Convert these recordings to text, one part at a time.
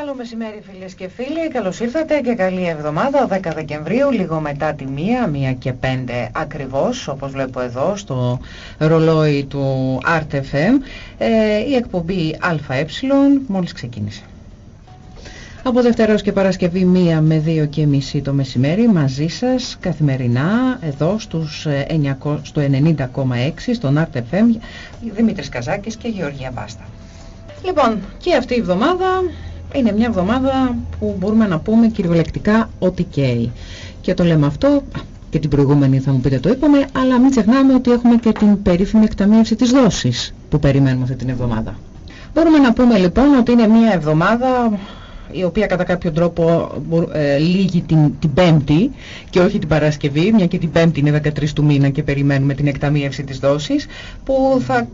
Καλό μεσημέρι φίλες και φίλοι, καλώς ήρθατε και καλή εβδομάδα, 10 Δεκεμβρίου, λίγο μετά τη μία, μία και πέντε ακριβώς, όπως βλέπω εδώ στο ρολόι του RTFM, ε, η εκπομπή ΑΕ μόλις ξεκίνησε. Από Δευτέρα και Παρασκευή μία με δύο και μισή το μεσημέρι μαζί σας καθημερινά εδώ στους 9, στο 90,6 στον RTFM Δημήτρης Καζάκης και Γεωργία Μπάστα. Λοιπόν, και αυτή η εβδομάδα είναι μια εβδομάδα που μπορούμε να πούμε κυριολεκτικά ότι καίει. Και το λέμε αυτό, και την προηγούμενη θα μου πείτε το είπαμε, αλλά μην ξεχνάμε ότι έχουμε και την περίφημη εκταμείευση της δόσης που περιμένουμε αυτή την εβδομάδα. Μπορούμε να πούμε λοιπόν ότι είναι μια εβδομάδα η οποία κατά κάποιο τρόπο ε, λύγει την, την Πέμπτη και όχι την Παρασκευή, μια και την Πέμπτη είναι 13 του μήνα και περιμένουμε την εκταμείευση της δόσης, που θα,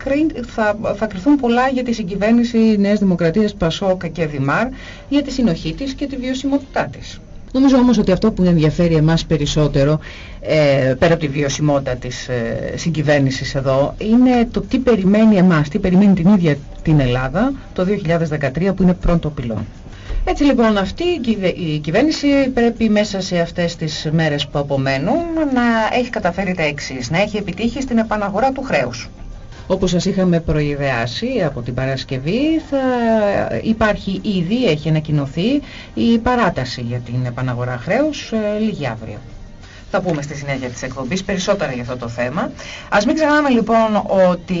θα, θα κρυθούν πολλά για τη συγκυβέρνηση Νέας Δημοκρατίας Πασόκα και Δημάρ, για τη συνοχή της και τη βιωσιμότητά της. Νομίζω όμως ότι αυτό που ενδιαφέρει εμάς περισσότερο, ε, πέρα από τη βιωσιμότητα της ε, συγκυβέρνησης εδώ, είναι το τι περιμένει εμάς, τι περιμένει την ίδια την Ελλάδα το 2013 που είναι πρώτο πυλόν. Έτσι λοιπόν αυτή η κυβέρνηση πρέπει μέσα σε αυτές τις μέρες που απομένουν να έχει καταφέρει τα εξής, να έχει επιτύχει στην επαναγορά του χρέους. Όπως σας είχαμε προειδεάσει από την Παρασκευή θα υπάρχει ήδη, έχει ανακοινωθεί η παράταση για την επαναγορά χρέους ε, λίγη αύριο. Θα πούμε στη συνέχεια της εκπομπής περισσότερα για αυτό το θέμα. Ας μην ξεχνάμε λοιπόν ότι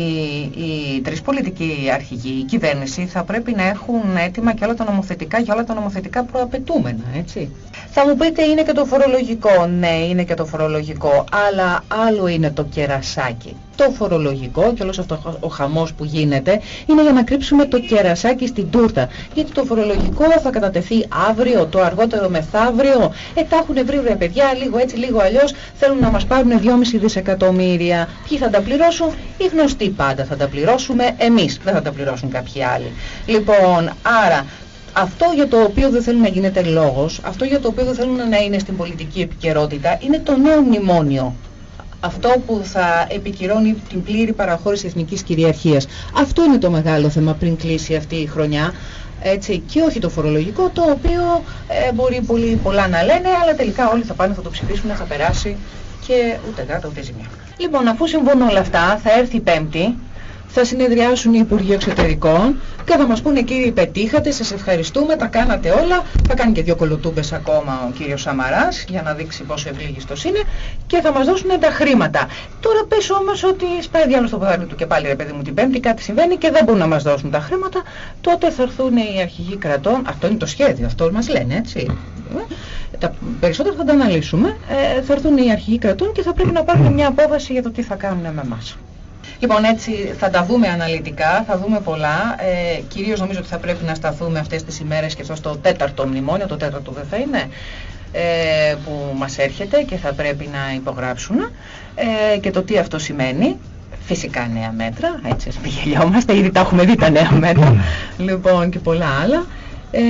οι τρεις πολιτικοί αρχηγοί, η κυβέρνηση θα πρέπει να έχουν έτοιμα και όλα τα νομοθετικά και όλα τα νομοθετικά προαπαιτούμενα, έτσι. Θα μου πείτε είναι και το φορολογικό. Ναι, είναι και το φορολογικό, αλλά άλλο είναι το κερασάκι. Το φορολογικό και όλος αυτός ο χαμός που γίνεται είναι για να κρύψουμε το κερασάκι στην τούρτα. Γιατί το φορολογικό θα κατατεθεί αύριο, το αργότερο μεθαύριο. Ε, τα έχουν βρει ρε παιδιά, λίγο έτσι, λίγο αλλιώς. Θέλουν να μας πάρουν 2,5 δισεκατομμύρια. Ποιοι θα τα πληρώσουν, οι γνωστοί πάντα θα τα πληρώσουμε εμείς. Δεν θα τα πληρώσουν κάποιοι άλλοι. Λοιπόν, άρα αυτό για το οποίο δεν θέλουν να γίνεται λόγος, αυτό για το οποίο δεν θέλουν να είναι στην πολιτική επικαιρότητα, είναι το νέο μνημόνιο. Αυτό που θα επικυρώνει την πλήρη παραχώρηση εθνικής κυριαρχίας. Αυτό είναι το μεγάλο θέμα πριν κλείσει αυτή η χρονιά. Έτσι, και όχι το φορολογικό, το οποίο ε, μπορεί πολύ πολλά να λένε, αλλά τελικά όλοι θα πάνε, θα το ψηφίσουν, θα περάσει και ούτε κάτω ούτε ζημιά. Λοιπόν, αφού συμβούν όλα αυτά, θα έρθει η Πέμπτη, θα συνεδριάσουν οι Υπουργοί Εξωτερικών και θα μας πούνε κύριοι πετύχατε, σας ευχαριστούμε, τα κάνατε όλα. Θα κάνει και δύο κολοτούμπες ακόμα ο κύριος Σαμαράς για να δείξει πόσο ευλίγιστος είναι και θα μας δώσουν τα χρήματα. Τώρα πες όμως ότι σπάει διάλογος στο ποδάρι του και πάλι ρε παιδί μου την Πέμπτη κάτι συμβαίνει και δεν μπορούν να μας δώσουν τα χρήματα. Τότε θα έρθουν οι αρχηγοί κρατών, αυτό είναι το σχέδιο, αυτό μας λένε έτσι. Τα περισσότερα θα τα αναλύσουμε. Ε, θα έρθουν οι αρχηγοί κρατών και θα πρέπει να πάρουν μια απόφαση για το τι θα κάνουν με εμάς. Λοιπόν, έτσι θα τα δούμε αναλυτικά, θα δούμε πολλά. Ε, κυρίως νομίζω ότι θα πρέπει να σταθούμε αυτές τις ημέρες και αυτό στο τέταρτο μνημόνιο, το τέταρτο δεν θα είναι, ε, που μας έρχεται και θα πρέπει να υπογράψουν ε, και το τι αυτό σημαίνει. Φυσικά νέα μέτρα, έτσι ας μην γελιόμαστε, ήδη τα έχουμε δει τα νέα μέτρα, λοιπόν και πολλά άλλα. Ε,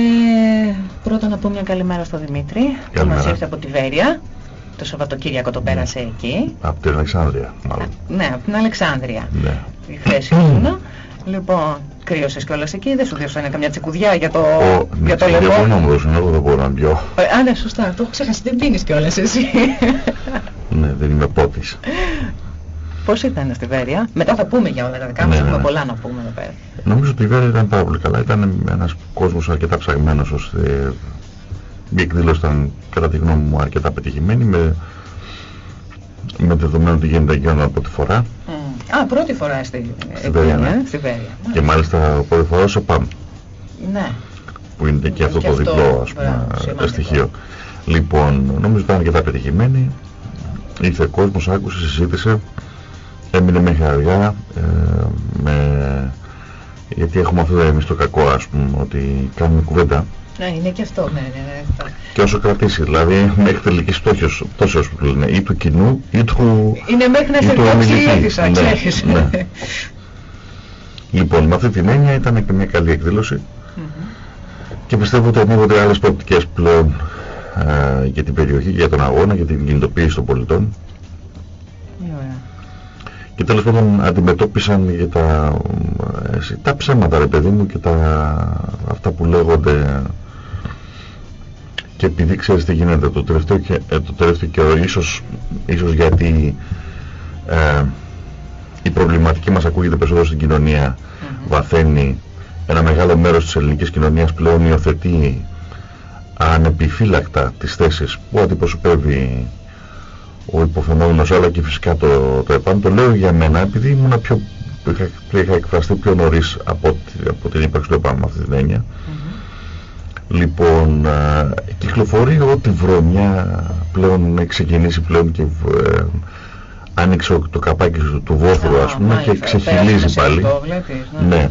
πρώτα να πω μια καλημέρα στο Δημήτρη, που μας ήρθε από τη Βέρεια το Σαββατοκύριακο το πέρασε ναι. εκεί. Από την Αλεξάνδρεια, μάλλον. Ναι, από την Αλεξάνδρεια. Ναι. Η θέση ήμουνα. Λοιπόν, κρύωσες κιόλας εκεί, δεν σου δώσανε καμιά τσικουδιά για το, ο, για το λαιμό; Εγώ να μου δώσουν, εγώ δεν μπορώ να πιω. Α, ναι, σωστά, το έχω ξεχάσει, δεν πίνεις κιόλας εσύ. ναι, δεν είμαι πότης. Πώς ήταν στη Βέρεια, μετά θα πούμε για όλα τα δικά μας, ναι, έχουμε ναι. πολλά να πούμε εδώ πέρα. Νομίζω ότι η Βέρεια ήταν πάρα πολύ καλά, ήταν ένας κόσμος αρκετά ψαγμένος ώστε η εκδήλωση ήταν κατά τη γνώμη μου αρκετά πετυχημένη με, με δεδομένο ότι γίνεται για από τη φορά. Mm. Α, πρώτη φορά στη, στη, Βέρεια, ναι. στη Βέρεια. Και μάλιστα πρώτη φορά στο ΠΑΜ. Ναι. Που είναι και αυτό και το αυτό, διπλό ας πούμε, μπράβο, στοιχείο. Λοιπόν, νομίζω ήταν αρκετά πετυχημένη. Ήρθε κόσμος, άκουσε, συζήτησε. Έμεινε με χαριά. Ε, με... Γιατί έχουμε αυτό εμείς το κακό, ας πούμε, ότι κάνουμε κουβέντα ναι, είναι και αυτό, ναι, ναι, ναι. Και όσο κρατήσει, δηλαδή μέχρι τελική πτώση που λένε, ή του κοινού ή του. Είναι μέχρι να σε κόψει η αίθουσα, ξέρεις. Ναι. λοιπόν, με αυτή την έννοια ήταν και μια καλή εκδήλωση. Mm -hmm. Και πιστεύω ότι ανοίγονται άλλες προοπτικές πλέον ε, για την περιοχή, για τον αγώνα, για την κινητοποίηση των πολιτών. Yeah. Και τέλος πάντων αντιμετώπισαν για τα, ε, τα ψέματα ρε παιδί μου και τα, αυτά που λέγονται και επειδή ξέρεις τι γίνεται το τελευταίο, και, ε, το τελευταίο καιρό, ίσως, ίσως γιατί ε, η προβληματική μας ακούγεται περισσότερο στην κοινωνία, βαθαίνει ένα μεγάλο μέρος της ελληνικής κοινωνίας πλέον υιοθετεί ανεπιφύλακτα τις θέσεις που αντιπροσωπεύει ο υποφαινόμενος αλλά και φυσικά το, το ΕΠΑΝ. Το λέω για μένα επειδή ήμουν πιο είχα, είχα εκφραστεί πιο νωρίς από, από την ύπαρξη του ΕΠΑΝ με αυτή την έννοια λοιπόν κυκλοφορεί ότι βρωμιά πλέον έχει ξεκινήσει πλέον και ε, άνοιξε το καπάκι του, του βόθρου ας πούμε και ξεχυλίζει πάλι ναι. ναι.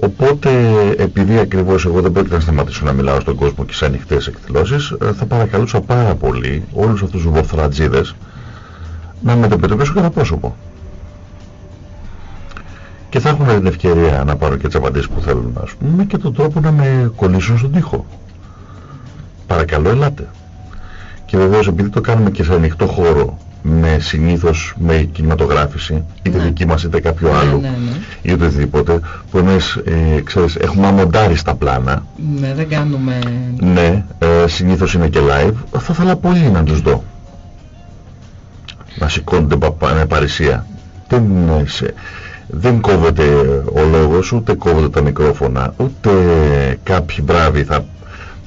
Οπότε, επειδή ακριβώς εγώ δεν πρόκειται να σταματήσω να μιλάω στον κόσμο και σε ανοιχτές εκδηλώσεις, ε, θα παρακαλούσα πάρα πολύ όλους αυτούς τους βοθρατζίδες να με το πετωπέσουν κατά πρόσωπο. Και θα έχουν την ευκαιρία να πάρω και τις απαντήσεις που θέλουν, ας πούμε, και τον τρόπο να με κολλήσουν στον τοίχο. Παρακαλώ, ελάτε. Και βεβαίως, επειδή το κάνουμε και σε ανοιχτό χώρο, με συνήθως με κινηματογράφηση, είτε ναι. δική μας είτε κάποιο ναι, άλλο, ναι, ναι. ή οτιδήποτε, που εμείς, ε, ξέρεις, έχουμε αμοντάρει στα πλάνα. Ναι, δεν κάνουμε... Ναι, ε, συνήθως είναι και live. Θα ήθελα πολύ να τους δω. Να σηκώνονται με παρησία. Δεν, σε, δεν κόβεται ο λόγος, ούτε κόβεται τα μικρόφωνα, ούτε κάποιοι μπράβοι θα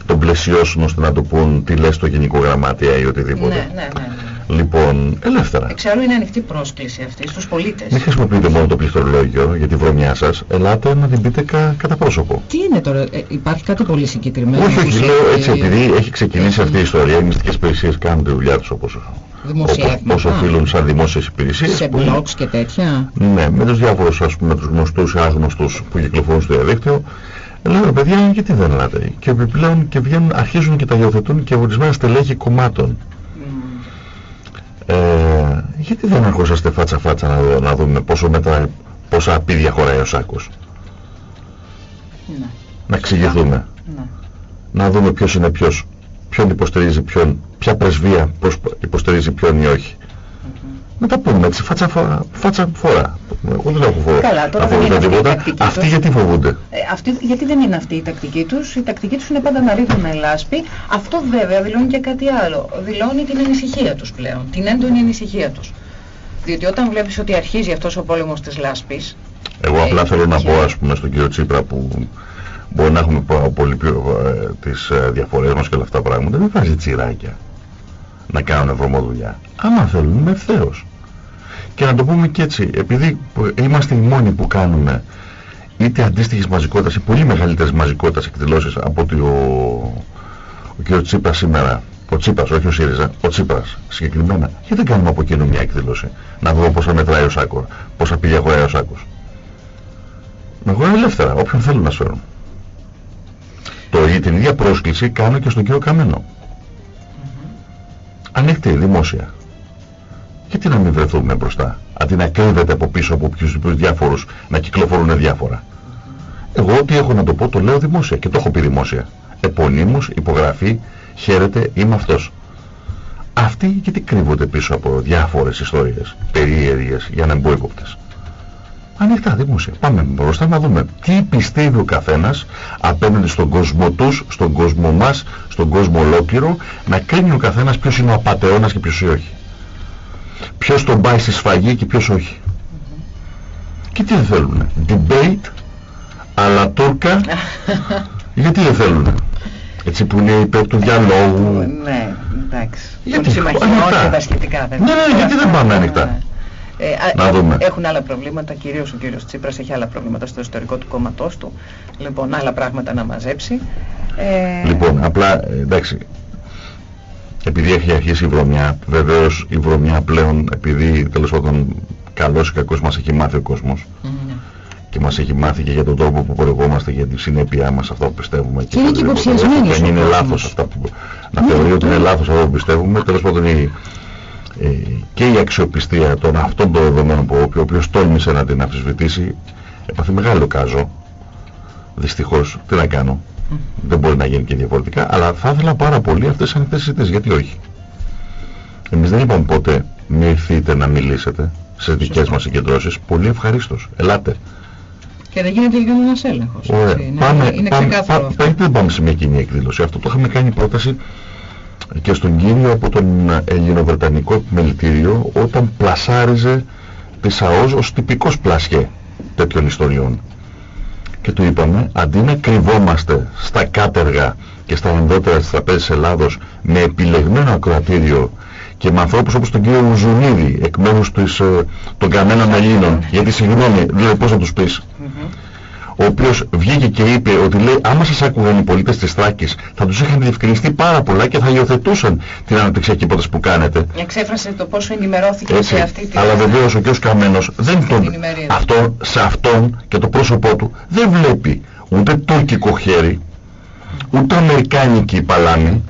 τον πλαισιώσουν ώστε να του πούν τι λες στο γενικό γραμμάτια ή οτιδήποτε. Ναι, ναι, ναι. Λοιπόν, ελεύθερα. Εξάλλου είναι ανοιχτή πρόσκληση αυτή στους πολίτες. Μην χρησιμοποιείτε μόνο το πληκτρολόγιο για τη βρωμιά σας. Ελάτε να την πείτε κα, κατά πρόσωπο. Τι είναι τώρα, ε, υπάρχει κάτι πολύ συγκεκριμένο. Όχι, όχι, λέω έτσι επειδή έχει ξεκινήσει αυτή η ιστορία. Οι μυστικές υπηρεσίες κάνουν τη δουλειά τους όπως όπως οφείλουν σαν δημόσιες υπηρεσίες. Σε blogs και τέτοια. Ναι, με τους διάφορους ας πούμε, τους γνωστούς ή άγνωστους που κυκλοφορούν στο διαδίκτυο. Λέω, παιδιά, γιατί δεν ελάτε; Και επιπλέον και βγαίνουν, αρχίζουν και τα υιοθετούν και ορισμένα στελέχη κομμάτων. Ε, γιατί δεν αρχόσαστε φάτσα φάτσα να, να δούμε πόσο μετράει, πόσα απίδια χωράει ο Σάκος; Ναι. Να εξηγηθούμε. Ναι. Να δούμε ποιος είναι ποιος, ποιον υποστηρίζει ποιον, ποια πρεσβεία υποστηρίζει ποιον ή όχι να τα πούμε έτσι, φάτσα, φάτσα φορά. Εγώ δεν έχω φοβό. Καλά, τώρα δεν είναι τίποτα. Αυτοί γιατί φοβούνται; Ε, αυτοί, γιατί δεν είναι αυτή η τακτική τους; Η τακτική τους είναι πάντα να ρίχνουν λάσπη. Αυτό βέβαια δηλώνει και κάτι άλλο. Δηλώνει την ανησυχία τους πλέον. Την έντονη ανησυχία τους. Διότι όταν βλέπεις ότι αρχίζει αυτός ο πόλεμος της λάσπης... Εγώ απλά θέλω να πω ας πούμε στον κύριο Τσίπρα που μπορεί να έχουμε πολύ πιο ε, τις ε, διαφορές μας και όλα αυτά τα πράγματα. Δεν βάζει τσιράκια να κάνουν βρωμοδουλειά. Άμα θέλουν, με ευθέως. Και να το πούμε και έτσι, επειδή είμαστε οι μόνοι που κάνουμε είτε αντίστοιχης μαζικότητας ή πολύ μεγαλύτερης μαζικότητας εκδηλώσεις από ότι ο, ο κ. Τσίπρας σήμερα, ο Τσίπρας, όχι ο ΣΥΡΙΖΑ, ο Τσίπρας συγκεκριμένα, γιατί δεν κάνουμε από κοινού μια εκδήλωση, να δούμε πόσα μετράει ο Σάκος, πόσα πήγε αγοράει ο Σάκος. Να αγοράει ελεύθερα, όποιον θέλουν να σφέρουν. Το, την ίδια πρόσκληση κάνω και στον κύριο Καμένο. Ανοιχτή, δημόσια γιατί να μην βρεθούμε μπροστά, αντί να κρύβεται από πίσω από ποιους διάφορους να κυκλοφορούν διάφορα. Εγώ ό,τι έχω να το πω το λέω δημόσια και το έχω πει δημόσια. Επωνύμους, υπογραφή, χαίρετε, είμαι αυτός. Αυτοί γιατί κρύβονται πίσω από διάφορες ιστορίες, περίεργες, για να μπω ύποπτες. Ανοιχτά, δημόσια. Πάμε μπροστά να δούμε τι πιστεύει ο καθένας απέναντι στον κόσμο τους, στον κόσμο μας, στον κόσμο ολόκληρο, να κρίνει ο καθένας ποιος είναι ο απατεώνας και ποιος όχι ποιος τον πάει στη σφαγή και ποιος όχι. Και τι δεν θέλουν. Debate, αλλά Τούρκα, γιατί δεν θέλουν. Έτσι που είναι υπέρ του διαλόγου. Ναι, εντάξει. Γιατί, και τα σχετικά. Ναι, ναι, γιατί δεν πάμε ανοιχτά. Ε, να δούμε. Έχουν άλλα προβλήματα, κυρίως ο κύριος Τσίπρας έχει άλλα προβλήματα στο ιστορικό του κόμματός του. Λοιπόν, άλλα πράγματα να μαζέψει. Ε... Λοιπόν, απλά, εντάξει, επειδή έχει αρχίσει η βρωμιά, βεβαίως η βρωμιά πλέον, επειδή τέλος πάντων καλός ή κακός μας έχει μάθει ο κόσμος mm. και μας έχει μάθει και για τον τρόπο που προηγούμαστε, για τη συνέπειά μας αυτά που πιστεύουμε και, είναι και υποψιασμένος δεν είναι λάθος αυτά που να θεωρεί ότι είναι λάθος αυτό που πιστεύουμε τέλος πάντων η, ε, και η αξιοπιστία των αυτών των δεδομένων που ο οποίος τόλμησε να την αμφισβητήσει έπαθε μεγάλο κάζο δυστυχώς τι να κάνω δεν μπορεί να γίνει και διαφορετικά, αλλά θα ήθελα πάρα πολύ αυτές τις ανοιχτές συζητήσεις, γιατί όχι; Εμείς δεν είπαμε ποτέ μη ήρθείτε να μιλήσετε σε δικές μας συγκεντρώσεις, πολύ ευχαρίστως, ελάτε. Και δεν γίνεται κανένας έλεγχος. Πάμε, είναι πάμε, ξεκάθαρο. Πά, δεν πάμε σε μια κοινή εκδήλωση. Αυτό το είχαμε κάνει πρόταση και στον κύριο από τον Ελληνοβρετανικό επιμελητήριο όταν πλασάριζε τη ΑΟΣ ως τυπικός πλασιέ τέτοιων ιστοριών. Και του είπαμε, αντί να κρυβόμαστε στα κάτεργα και στα ενδότερα της τραπέζης Ελλάδος με επιλεγμένο ακροατήριο και με ανθρώπους όπως τον κύριο Ουζουνίδη εκ μέρους ε, των κανέναν Ελλήνων, γιατί συγγνώμη, δηλαδή πώς να τους πεις, ο οποίος βγήκε και είπε ότι λέει άμα σας άκουγαν οι πολίτες της Θράκης θα τους είχαν διευκρινιστεί πάρα πολλά και θα υιοθετούσαν την αναπτυξιακή πρόταση που κάνετε. Εξέφρασε το πόσο ενημερώθηκε Έτσι, σε αυτή την... Αλλά βεβαίως ο κ. Καμένος δεν τον... Αυτό, σε αυτόν και το πρόσωπό του δεν βλέπει ούτε τουρκικό χέρι, ούτε αμερικάνικη παλάμη,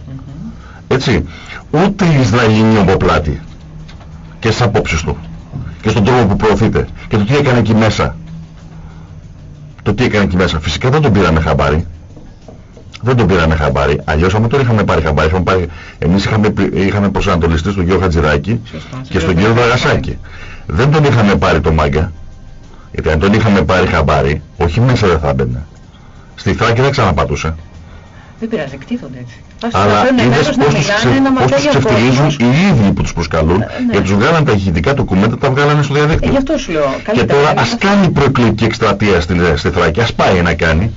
έτσι, ούτε Ισραηλινή ομοπλάτη και στις απόψεις του. Και στον τρόπο που προωθείται. Και το τι έκανε εκεί μέσα το τι έκανε εκεί μέσα. Φυσικά δεν τον πήραμε χαμπάρι. Δεν τον πήραμε χαμπάρι. Αλλιώς άμα τον είχαμε πάρει χαμπάρι, είχαμε πάρει... εμείς είχαμε, είχαμε προσανατολιστεί στον κύριο Χατζηράκη και στον κύριο Δαγασάκη. Δεν τον είχαμε πάρει το μάγκα. Γιατί αν τον είχαμε πάρει χαμπάρι, όχι μέσα δεν θα έμπαινε. Στη Θράκη δεν ξαναπατούσε. Δεν πειράζει, εκτίθονται έτσι. Αλλά είδες πώς τους, ξε, πώς τους ξεφτυλίζουν οι ίδιοι που τους προσκαλούν ε, ναι. και τους βγάλαν τα ηχητικά ντοκουμέντα, τα βγάλανε στο διαδίκτυο. Ε, γι' αυτό σου λέω. Και τώρα ας κάνει προεκλογική εκστρατεία στη, στη Θράκη, ας πάει να κάνει.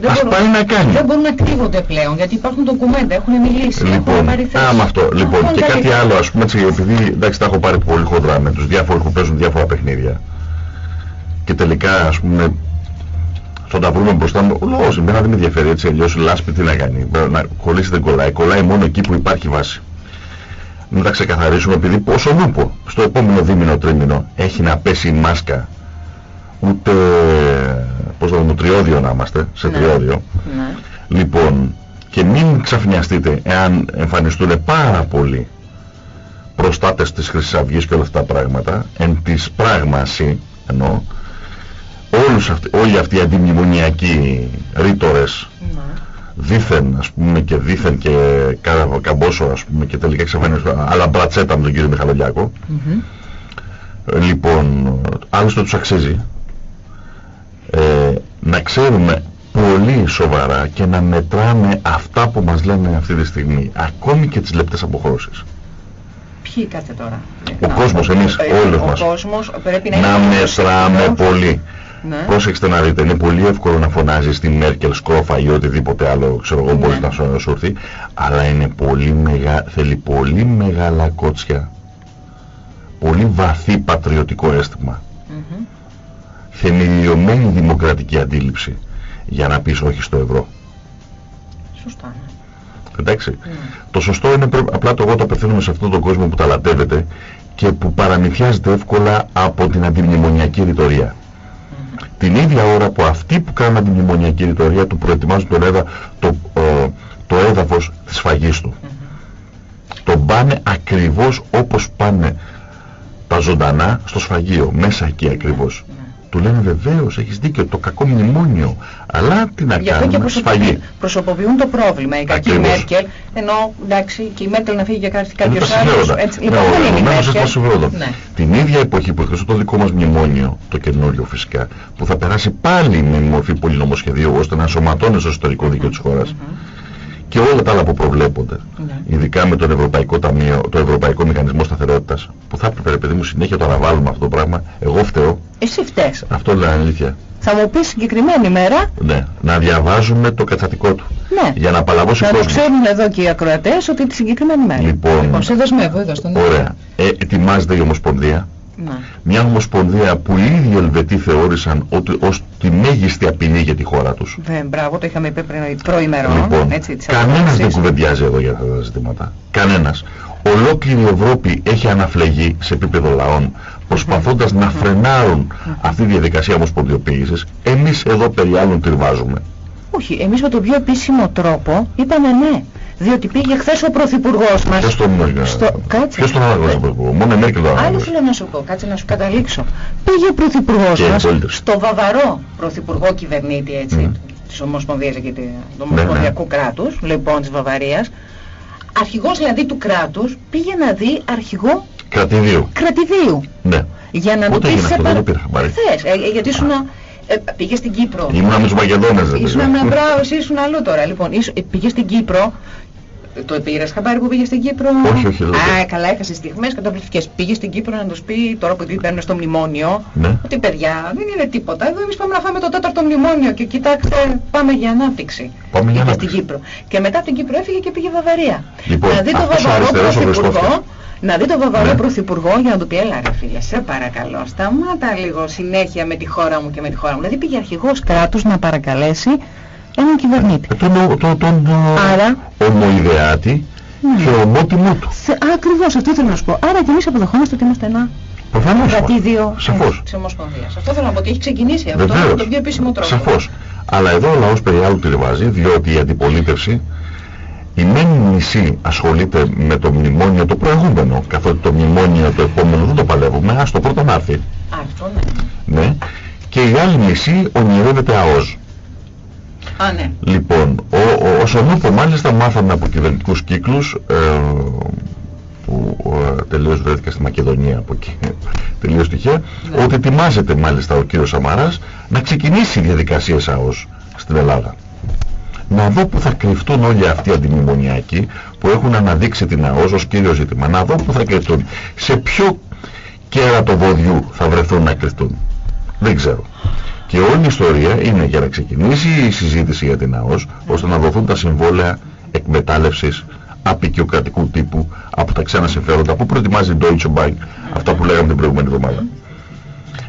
Δεν ας μπορούν, πάει να κάνει. Δεν μπορούν να κρύβονται πλέον γιατί υπάρχουν ντοκουμέντα, έχουν μιλήσει, λοιπόν, έχουν πάρει θέση. Άμα αυτό. Λοιπόν, και κάτι άλλο, ας πούμε, έτσι, επειδή εντάξει, τα έχω πάρει πολύ χοντρά με τους διάφορους που παίζουν διάφορα παιχνίδια. Και τελικά, ας πούμε, θα τα βρούμε μπροστά μου. Όχι, εμένα δεν με ενδιαφέρει έτσι αλλιώς λάσπη τι να κάνει. Να κολλήσει δεν κολλάει. Κολλάει μόνο εκεί που υπάρχει βάση. Να τα ξεκαθαρίσουμε επειδή πόσο νουπο στο επόμενο δίμηνο τρίμηνο έχει να πέσει η μάσκα ούτε πώς το δούμε, τριώδιο να είμαστε, σε ναι. τριώδιο. Ναι. Λοιπόν, και μην ξαφνιαστείτε εάν εμφανιστούν πάρα πολλοί προστάτες της Χρυσής Αυγής και όλα αυτά τα πράγματα, εν της πράγμαση εννοώ, όλους αυτοί, όλοι αυτοί οι αντιμνημονιακοί ρήτορες ναι. δήθεν ας πούμε και δήθεν και καμπόσο ας πούμε και τελικά εξαφανίζουν αλλά μπρατσέτα με τον κύριο Μιχαλολιάκο mm λοιπόν άλλωστε τους αξίζει ε, να ξέρουμε πολύ σοβαρά και να μετράμε αυτά που μας λένε αυτή τη στιγμή ακόμη και τις λεπτές αποχρώσεις Ποιοι κάθε τώρα; Ο κόσμος, εμείς, όλος μας. Ο κόσμος πρέπει να, να μετράμε πολύ. Ναι. Πρόσεξτε να δείτε, είναι πολύ εύκολο να φωνάζεις στη Μέρκελ σκρόφα ή οτιδήποτε άλλο, ξέρω εγώ, ναι. μπορεί να σου έρθει, αλλά είναι πολύ μεγα... θέλει πολύ μεγάλα κότσια, πολύ βαθύ πατριωτικό αίσθημα, mm -hmm. θεμελιωμένη δημοκρατική αντίληψη για να πεις όχι στο ευρώ. Σωστά. Ναι. Εντάξει. Ναι. Το σωστό είναι απλά το εγώ το απευθύνομαι σε αυτόν τον κόσμο που ταλαντεύεται και που παραμυθιάζεται εύκολα από την αντιμνημονιακή ρητορία την ίδια ώρα που αυτοί που κάνουν την μνημονιακή ρητορία του προετοιμάζουν τον έδα, το, ε, το έδαφος της φαγής του. Mm Τον πάνε ακριβώς όπως πάνε τα ζωντανά στο σφαγείο, μέσα εκεί ακριβώς. Του λένε βεβαίως, έχεις δίκιο, το κακό μνημόνιο. Αλλά τι να Γι κάνουμε, και σφαγή. Προσωποποιούν το πρόβλημα. Η κακή Μέρκελ, ενώ εντάξει και η Μέρκελ να φύγει για κάτι κάποιος άλλος. Έτσι, λοιπόν, ναι, δεν είναι η Ναι. Την ίδια εποχή που έρχεται το δικό μας μνημόνιο, το καινούριο φυσικά, που θα περάσει πάλι με μορφή πολυνομοσχεδίου ώστε να σωματώνει στο εσωτερικό δίκαιο της χώρας. Mm και όλα τα άλλα που προβλέπονται. Ναι. Ειδικά με τον Ευρωπαϊκό Ταμείο, το Ευρωπαϊκό Μηχανισμό Σταθερότητας, που θα έπρεπε, παιδί μου, συνέχεια το αναβάλουμε αυτό το πράγμα. Εγώ φταίω. Εσύ φταίς. Αυτό λέει αλήθεια. Θα μου πεις συγκεκριμένη μέρα. Ναι, να διαβάζουμε το κατσατικό του. Ναι. Για να παλαβώσει κόσμο. Να το ξέρουν εδώ και οι ακροατές ότι τη συγκεκριμένη μέρα. Λοιπόν, λοιπόν σε δεσμεύω εδώ στον Ωραία. Ε, ετοιμάζεται η Ομοσπονδία. Ναι. Μια ομοσπονδία που οι ίδιοι Ελβετοί θεώρησαν ότι ως τη μέγιστη απειλή για τη χώρα τους. Ναι, μπράβο, το είχαμε πει πριν προημερών. Λοιπόν, έτσι, κανένας δεν κουβεντιάζει εδώ για αυτά τα ζητήματα. Κανένας. Ολόκληρη η Ευρώπη έχει αναφλεγεί σε επίπεδο λαών προσπαθώντας να φρενάρουν αυτή τη διαδικασία ομοσπονδιοποίησης. Εμείς εδώ περί άλλων τριβάζουμε. Όχι, εμείς με τον πιο επίσημο τρόπο είπαμε ναι. Διότι πήγε χθες ο Πρωθυπουργός μας. Ποιος τον στο... Κάτσε. Ποιος τον αναγνώρισε τον Πρωθυπουργός; Μόνο η Μέρκελ τον Άλλος θέλω να σου πω, κάτσε να σου καταλήξω. Πήγε ο Πρωθυπουργός μας στο βαβαρό Πρωθυπουργό κυβερνήτη έτσι. Mm. Της Ομοσπονδίας και του Ομοσπονδιακού ναι, ναι. κράτους, λοιπόν της Βαβαρίας. Αρχηγός δηλαδή του κράτους πήγε να δει αρχηγό κρατηδίου. κρατηδίου. Ναι. Για να Πότε το πει σε παρα... Χθες, ε, γιατί σου να Ε, πήγε στην Κύπρο. Ήμουν με τους Μακεδόνες. Ήσουν με μπράβο, εσύ ήσουν αλλού τώρα. Λοιπόν, ήσου, ε, πήγε στην Κύπρο. Το πήρε χαμπάρι που πήγε στην Κύπρο. Όχι, όχι. Α, καλά, έχασες στιγμές καταπληκτικές. Πήγε στην Κύπρο να τους πει τώρα που μπαίνουν στο μνημόνιο. Ναι. Ότι παιδιά δεν είναι τίποτα. Εδώ εμείς πάμε να φάμε το τέταρτο μνημόνιο και κοιτάξτε, πάμε για ανάπτυξη. Πάμε για ανάπτυξη. στην Κύπρο. Και μετά από την Κύπρο έφυγε και πήγε Βαβαρία. Λοιπόν, να δει το Βαβαρό Πρωθυπουργό να δει τον Βαβαρό ναι. Πρωθυπουργό για να του πει έλα ρε φίλε, σε παρακαλώ, σταμάτα λίγο συνέχεια με τη χώρα μου και με τη χώρα μου. Δηλαδή πήγε αρχηγός κράτους να παρακαλέσει έναν κυβερνήτη. Ε, τον, τον, τον Άρα, ομοειδεάτη ναι. και ομότιμό του. Ακριβώς, αυτό θέλω να σου πω. Άρα και εμείς αποδεχόμαστε ότι είμαστε ένα Προφανώς. κρατήδιο Σαφώς. της Ομοσπονδίας. Αυτό θέλω να πω ότι έχει ξεκινήσει αυτό με τον πιο επίσημο τρόπο. Σαφώς. Αλλά εδώ ο λαός περί άλλου τηλεβάζει, διότι η αντιπολίτευση η μεν μισή ασχολείται με το μνημόνιο το προηγούμενο, καθότι το μνημόνιο το επόμενο δεν το παλεύουμε, ας το πρώτο να έρθει. Αυτό ναι. ναι. Και η άλλη μισή ονειρεύεται ΑΟΣ. Α, ναι. Λοιπόν, ο, ο, ο Σονούπο μάλιστα μάθαμε από κυβερνητικούς κύκλους ε, που ε, τελείως βρέθηκα στη Μακεδονία από εκεί, τελείως τυχαία, ναι. ότι ετοιμάζεται μάλιστα ο κύριος Σαμαράς να ξεκινήσει διαδικασίες ΑΟΣ στην Ελλάδα να δω που θα κρυφτούν όλοι αυτοί οι αντιμνημονιακοί που έχουν αναδείξει την ΑΟΣ ως κύριο ζήτημα. Να δω που θα κρυφτούν. Σε ποιο κέρατο βοδιού θα βρεθούν να κρυφτούν. Δεν ξέρω. Και όλη η ιστορία είναι για να ξεκινήσει η συζήτηση για την ΑΟΣ ώστε να δοθούν τα συμβόλαια εκμετάλλευσης απεικιοκρατικού τύπου από τα ξένα συμφέροντα που προετοιμάζει η Deutsche Bank αυτά που λέγαμε την προηγούμενη εβδομάδα.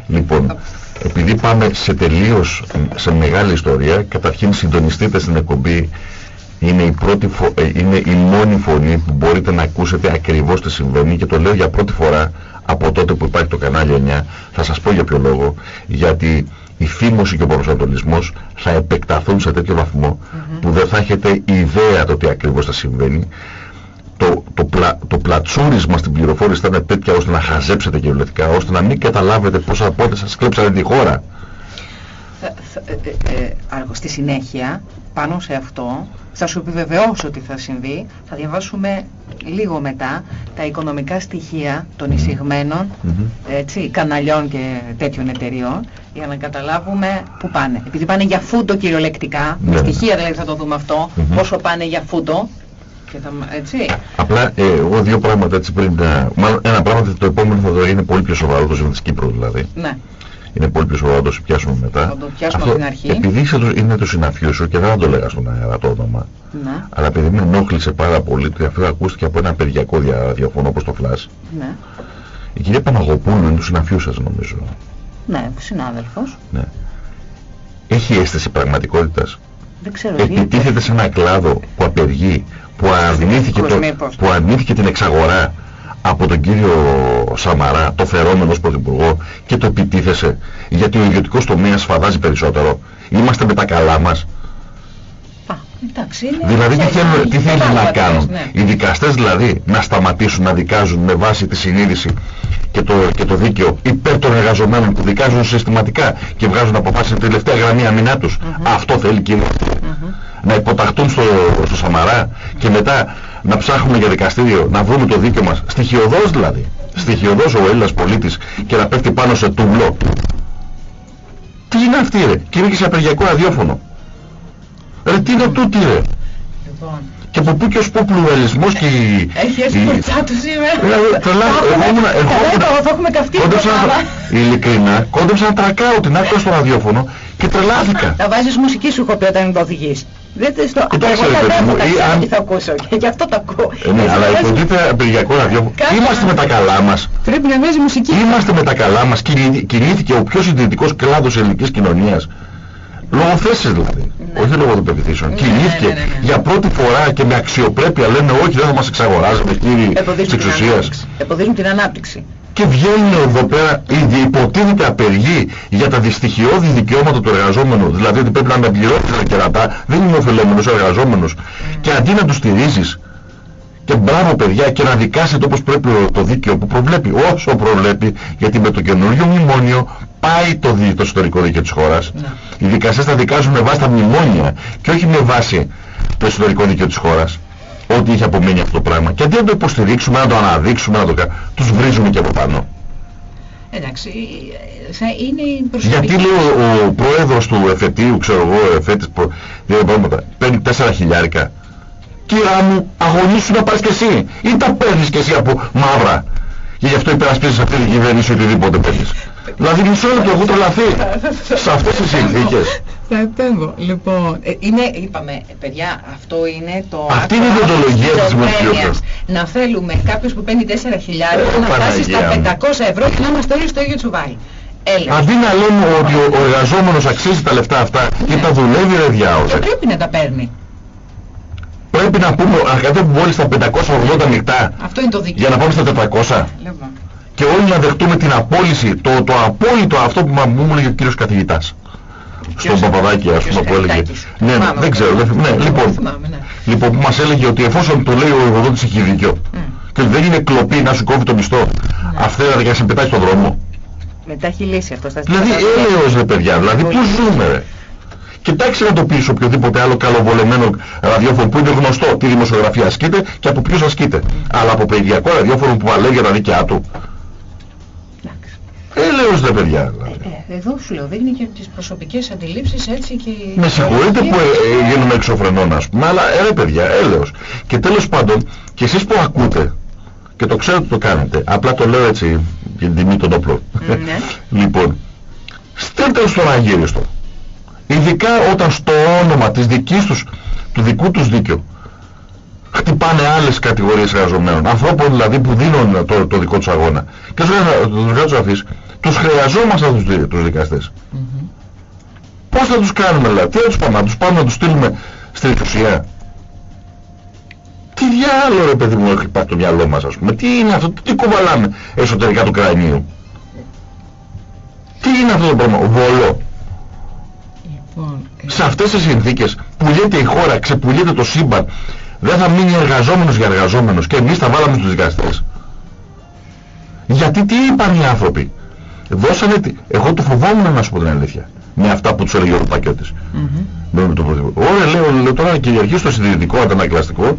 Λοιπόν, επειδή πάμε σε τελείως, σε μεγάλη ιστορία, καταρχήν συντονιστείτε στην εκπομπή, είναι η, πρώτη ε, είναι η μόνη φωνή που μπορείτε να ακούσετε ακριβώς τι συμβαίνει και το λέω για πρώτη φορά από τότε που υπάρχει το κανάλι 9, θα σας πω για ποιο λόγο, γιατί η φήμωση και ο προσανατολισμός θα επεκταθούν σε τέτοιο βαθμό που δεν θα έχετε ιδέα το τι ακριβώς θα συμβαίνει το, το, πλα, το πλατσούρισμα στην πληροφόρηση θα είναι τέτοια ώστε να χαζέψετε κυριολεκτικά, ώστε να μην καταλάβετε πόσα πότε σας κλέψανε τη χώρα. Θα, ε, ε, ε στη συνέχεια, πάνω σε αυτό, θα σου επιβεβαιώσω ότι θα συμβεί. Θα διαβάσουμε λίγο μετά τα οικονομικά στοιχεία των εισηγμένων, έτσι, καναλιών και τέτοιων εταιριών, για να καταλάβουμε πού πάνε. Επειδή πάνε για φούντο κυριολεκτικά, με ναι. στοιχεία δηλαδή θα το δούμε αυτό, πόσο πάνε για φούντο, θα, έτσι. Απλά ε, εγώ δύο πράγματα έτσι πριν να... Μάλλον ένα πράγμα το επόμενο θα το είναι πολύ πιο σοβαρό το ζήτημα της Κύπρου δηλαδή. Ναι. Είναι πολύ πιο σοβαρό, το πιάσουμε μετά. Θα το πιάσουμε από την αρχή. Επειδή είναι το συναφιό σου και δεν θα το λέγα στον αέρα το όνομα. Ναι. Αλλά επειδή με ενόχλησε πάρα πολύ ότι αυτό ακούστηκε από ένα παιδιακό διαφωνό όπως το φλάς. Ναι. Η κυρία Παναγοπούλου είναι του συναφιούς σας νομίζω. Ναι, συνάδελφος. Ναι. Έχει αίσθηση πραγματικότητας. Δεν ξέρω. Επιτίθεται σε ένα κλάδο που απεργεί που αρνήθηκε, το, που αρνήθηκε την εξαγορά από τον κύριο Σαμαρά, το φερόμενος ως πρωθυπουργό και το επιτίθεσε γιατί ο ιδιωτικός τομέας φαδάζει περισσότερο. Είμαστε με τα καλά μας. εντάξει, δηλαδή τι θέλουν, τι θέλουν να κάνουν; Ναι. Οι δικαστές δηλαδή να σταματήσουν να δικάζουν με βάση τη συνείδηση και το, και το δίκαιο υπέρ των εργαζομένων που δικάζουν συστηματικά και βγάζουν αποφάσεις στην τελευταία γραμμή αμυνά τους. Αυτό θέλει κύριε να υποταχτούν στο, στο Σαμαρά και μετά να ψάχνουμε για δικαστήριο, να βρούμε το δίκαιο μας, στοιχειοδός δηλαδή, στοιχειοδός ο Έλληνας πολίτης και να πέφτει πάνω σε τούμπλο. Τι είναι αυτή ρε, και είναι και σε απεργιακό ραδιόφωνο. Ρε τι είναι τούτη ρε; Λοιπόν. Και από πού και ως πού πλουραλισμός και η... Έχει έρθει το τσάτου σήμερα. Τρελά, εγώ ήμουν... Θα έχουμε καυτεί Ειλικρινά, κόντεψα να τρακάω την άκρη στο ραδιόφωνο και τρελάθηκα. Θα βάζεις μουσική σου κοπή όταν το οδηγείς. Δεν τε το Κοιτάξτε, εγώ δεν αν... θα ακούσω και γι' αυτό το ακούω. Ε, ναι, αλλά υποτίθεται απεργιακό ραδιόφωνο. Είμαστε με τα καλά μας. Πρέπει να βγάζει μουσική. Είμαστε με τα καλά μας. Κινήθηκε ο πιο συντηρητικός κλάδος ελληνικής κοινωνίας. Λόγω θέσης δηλαδή. Ναι. Όχι λόγω των πεπιθήσεων. Ναι, Κινήθηκε ναι, ναι, ναι, για πρώτη φορά και με αξιοπρέπεια λένε όχι δεν θα μας εξαγοράζετε κύριοι της εξουσίας. Εποδίζουν την ανάπτυξη και βγαίνουν εδώ πέρα ήδη υποτίθεται απεργοί για τα δυστυχιώδη δικαιώματα του εργαζόμενου, δηλαδή ότι πρέπει να αναπληρώσει τα κερατά, δεν είναι ωφελόμενος ο εργαζόμενος, και αντί να τους στηρίζεις, και μπράβο παιδιά και να δικάσετε όπως πρέπει το δίκαιο που προβλέπει, όσο προβλέπει, γιατί με το καινούριο μνημόνιο πάει το, δι, το ιστορικό δίκαιο της χώρας. Ναι. Οι δικαστές θα δικάζουν με βάση τα μνημόνια και όχι με βάση το ιστορικό δίκαιο της χώρας ό,τι είχε απομείνει αυτό το πράγμα. Και αντί να το υποστηρίξουμε, να το αναδείξουμε, να το κάνουμε, τους βρίζουμε και από πάνω. Εντάξει, θα είναι η προσωπική... Γιατί λέει ο, ο πρόεδρος του εφετείου, ξέρω εγώ, εφέτης, προ... πράγματα, παίρνει τέσσερα χιλιάρικα. Κυρά μου, αγωνίσου να πάρεις και εσύ; Ή τα παίρνεις και εσύ από μαύρα; Και γι' αυτό υπερασπίζεις αυτή την κυβέρνηση οτιδήποτε παίρνεις. Δηλαδή μισό λεπτό, έχω τρελαθεί σε αυτές τις συνθήκες. Θα επέμβω. Λοιπόν, ε, είναι, είπαμε, παιδιά, αυτό είναι το... Αυτή είναι η ιδεολογία της δημοσιότητας. Να θέλουμε κάποιος που παίρνει 4 χιλιάρια να φτάσει στα 500 ευρώ και να είμαστε όλοι στο ίδιο τσουβάλι. Έλα. Αντί να λέμε ότι ο, ο εργαζόμενος αξίζει τα λεφτά αυτά και τα δουλεύει ρε διάολε. Πρέπει να τα παίρνει. Πρέπει να πούμε, αρχικά που μόλις στα 580 νυχτά Αυτό είναι το δίκαιο. για να πάμε στα 400. Λοιπόν και όλοι να δεχτούμε την απόλυση, το, το απόλυτο αυτό που μου έλεγε ο κύριος καθηγητάς. Στον Παπαδάκη ας πούμε που έλεγε. Ναι, ναι, δεν ξέρω. Ναι, λοιπόν, ναι. λοιπόν που μας έλεγε ότι εφόσον το λέει ο εργοδότης έχει δίκιο και δεν είναι κλοπή να σου κόβει το μισθό αυθαίρετα για να σε πετάει στον δρόμο. Μετά έχει λύσει αυτό στα Δηλαδή έλεος ρε παιδιά, δηλαδή πού ζούμε ρε. Κοιτάξτε να το πεις οποιοδήποτε άλλο καλοβολεμένο ραδιόφωνο που είναι γνωστό τι δημοσιογραφία ασκείται και από ποιους ασκείται. Αλλά από παιδιακό ραδιόφωνο που παλεύει για τα δίκαιά του. Έλεος δε παιδιά. Δηλαδή. Ε, ε, εδώ σου λέω δείχνει και τις προσωπικές αντιλήψεις έτσι και... Με συγχωρείτε που ε, ε, γίνουμε εξωφρενών ας πούμε, αλλά ε, ρε παιδιά, έλεος. Και τέλος πάντων, και εσείς που ακούτε, και το ξέρω ότι το κάνετε, απλά το λέω έτσι για την τιμή των όπλων. Ναι. λοιπόν, στέλνετε στον αγύριστο. Ειδικά όταν στο όνομα της δικής τους, του δικού τους δίκαιου, χτυπάνε άλλες κατηγορίες εργαζομένων. Ανθρώπων δηλαδή που δίνουν το, το δικό τους αγώνα. Και τους τους αφήσεις, τους χρειαζόμαστε τους, τους δικαστές. Mm -hmm. Πώς θα τους κάνουμε δηλαδή, τι θα τους πάμε, να τους πάμε να τους στείλουμε στην εξουσία; Τι διάλογο ρε παιδί μου έχει πάει το μυαλό μας ας πούμε, τι είναι αυτό, τι κουβαλάμε εσωτερικά του κρανίου; Τι είναι αυτό το πράγμα, βολό. Λοιπόν, ε... Σε αυτές τις συνθήκες πουλιέται η χώρα, ξεπουλιέται το σύμπαν, δεν θα μείνει εργαζόμενος για εργαζόμενος και εμείς τα βάλαμε στους δικαστές. Γιατί τι είπαν οι άνθρωποι; Δώσανε, εγώ το φοβόμουν να σου πω την αλήθεια. Με αυτά που τους έλεγε ο Πακιώτης. Mm -hmm. Με το Ωραία λέω, λέω τώρα κυριαρχεί στο συντηρητικό αντανακλαστικό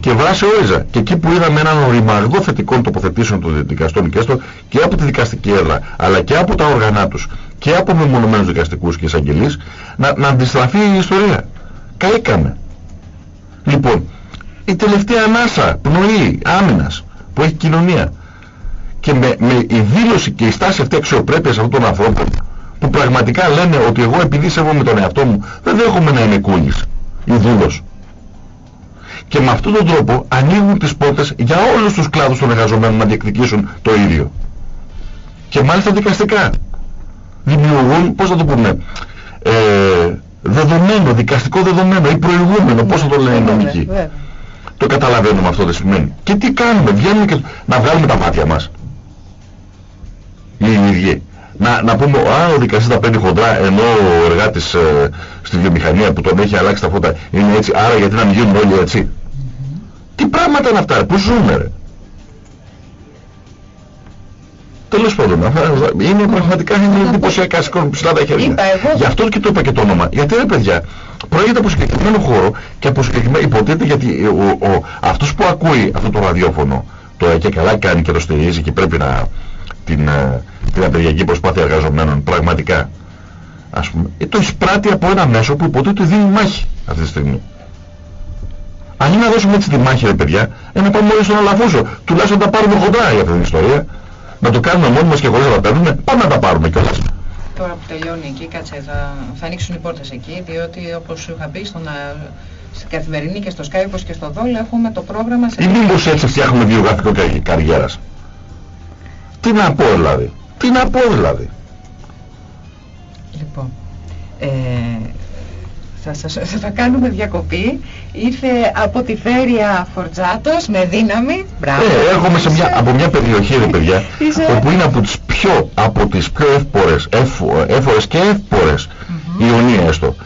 και βράσει όριζα. Και εκεί που είδαμε έναν οριμαργό θετικών τοποθετήσεων των δικαστών και έστω και από τη δικαστική έδρα, αλλά και από τα όργανά τους και από μεμονωμένους δικαστικούς και εισαγγελείς, να, να αντιστραφεί η ιστορία. Καήκαμε. Λοιπόν, η τελευταία ανάσα, πνοή, άμυνας που έχει κοινωνία και με, με η δήλωση και η στάση αυτή αξιοπρέπειας αυτών των ανθρώπων που πραγματικά λένε ότι εγώ επειδή σέβομαι τον εαυτό μου δεν δέχομαι να είμαι κούλης ή δούλος. Και με αυτόν τον τρόπο ανοίγουν τις πόρτες για όλους τους κλάδους των εργαζομένων να διεκδικήσουν το ίδιο. Και μάλιστα δικαστικά. Δημιουργούν, πώς θα το πούμε, ε, δεδομένο, δικαστικό δεδομένο ή προηγούμενο, πώς θα το λένε οι νομικοί. Το καταλαβαίνουμε αυτό δεν σημαίνει. Και τι κάνουμε, βγαίνουμε και να βγάλουμε τα μάτια μας. Οι ίδιοι. Να, να πούμε, α, ο δικαστής τα παίρνει χοντρά, ενώ ο εργάτης ε, στη βιομηχανία που τον έχει αλλάξει τα φώτα είναι έτσι, άρα γιατί να μην γίνουν όλοι έτσι. Τι πράγματα είναι αυτά, πού ζούμε ρε. Τέλος πάντων, είναι πραγματικά είναι εντυπωσιακά σηκώνουν ψηλά τα χέρια. Γι' αυτό και το είπα και το όνομα. Γιατί ρε παιδιά, πρόκειται από συγκεκριμένο χώρο και από συγκεκριμένο υποτίθεται γιατί ο, ο, αυτός που ακούει αυτό το ραδιόφωνο το και καλά κάνει και το στηρίζει και πρέπει να την, ε, την απεργιακή προσπάθεια εργαζομένων πραγματικά ας πούμε, ε, το εισπράττει από ένα μέσο που υποτίθεται δίνει μάχη αυτή τη στιγμή. Αν είναι να δώσουμε έτσι τη μάχη ρε παιδιά, ε, να πάμε όλοι στον Αλαφούζο. Τουλάχιστον τα πάρουμε χοντρά για αυτή την ιστορία να το κάνουμε μόνοι μας και χωρίς να τα παίρνουμε, πάμε να τα πάρουμε κιόλας. Τώρα που τελειώνει εκεί, κάτσε, θα, θα ανοίξουν οι πόρτες εκεί, διότι όπως σου είχα πει στον, στην καθημερινή και στο Skype και στο Δόλ έχουμε το πρόγραμμα σε... Ή μήπως έτσι φτιάχνουμε βιογραφικό καριέρας. Τι να πω δηλαδή. Τι να πω δηλαδή. Λοιπόν, ε, θα, σας, θα κάνουμε διακοπή. Ήρθε από τη Φέρια Φορτζάτος με δύναμη. Μπράβο. Ε, έρχομαι σε μια, από μια περιοχή, ρε παιδιά, όπου είναι από τις πιο, από τις πιο εύπορες, εύφορες και εύπορες mm -hmm. Ιωνία έστω,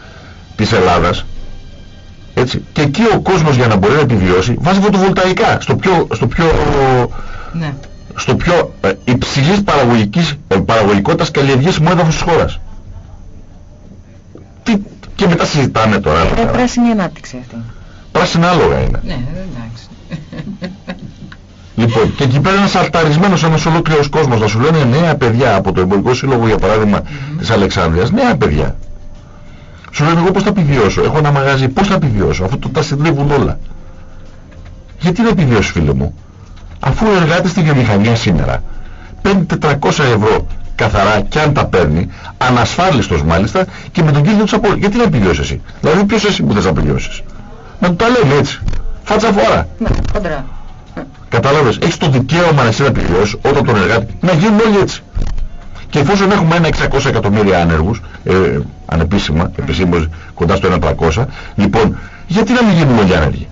της Ελλάδας. Έτσι. Και εκεί ο κόσμος για να μπορεί να επιβιώσει βάζει φωτοβολταϊκά στο πιο, στο πιο, ναι. στο πιο ε, υψηλής παραγωγικής, ε, παραγωγικότητας καλλιεργήσιμου έδαφος της χώρας. Τι, και μετά συζητάμε τώρα. Ε, πράσινη ανάπτυξη αυτή. Πράσινα άλογα είναι. Ναι, εντάξει. Λοιπόν, και εκεί πέρα ένας αλταρισμένος ένας ολόκληρος κόσμος να σου λένε νέα παιδιά από το Εμπορικό Σύλλογο για παράδειγμα mm της Αλεξάνδρειας, νέα παιδιά. Σου λένε εγώ πώς θα επιβιώσω, έχω ένα μαγαζί, πώς θα επιβιώσω, αφού το τα συντρίβουν όλα. Γιατί να επιβιώσει φίλε μου, αφού ο εργάτης στη βιομηχανία σήμερα παίρνει 400 ευρώ καθαρά και αν τα παίρνει, ανασφάλιστος μάλιστα και με τον κίνδυνο της απόλυτης. Γιατί να επιβιώσεις εσύ; Δηλαδή ποιος εσύ που θες να επιβιώσεις. Να του τα λέμε έτσι. Φάτσα φορά. Ναι, κοντρά. Κατάλαβες, έχεις το δικαίωμα να εσύ να επιβιώσεις όταν τον εργάτη να γίνουν όλοι έτσι. Και εφόσον έχουμε ένα 600 εκατομμύρια άνεργους, ε, ανεπίσημα, επισήμως κοντά στο 1.300, λοιπόν, γιατί να μην γίνουν όλοι άνεργοι;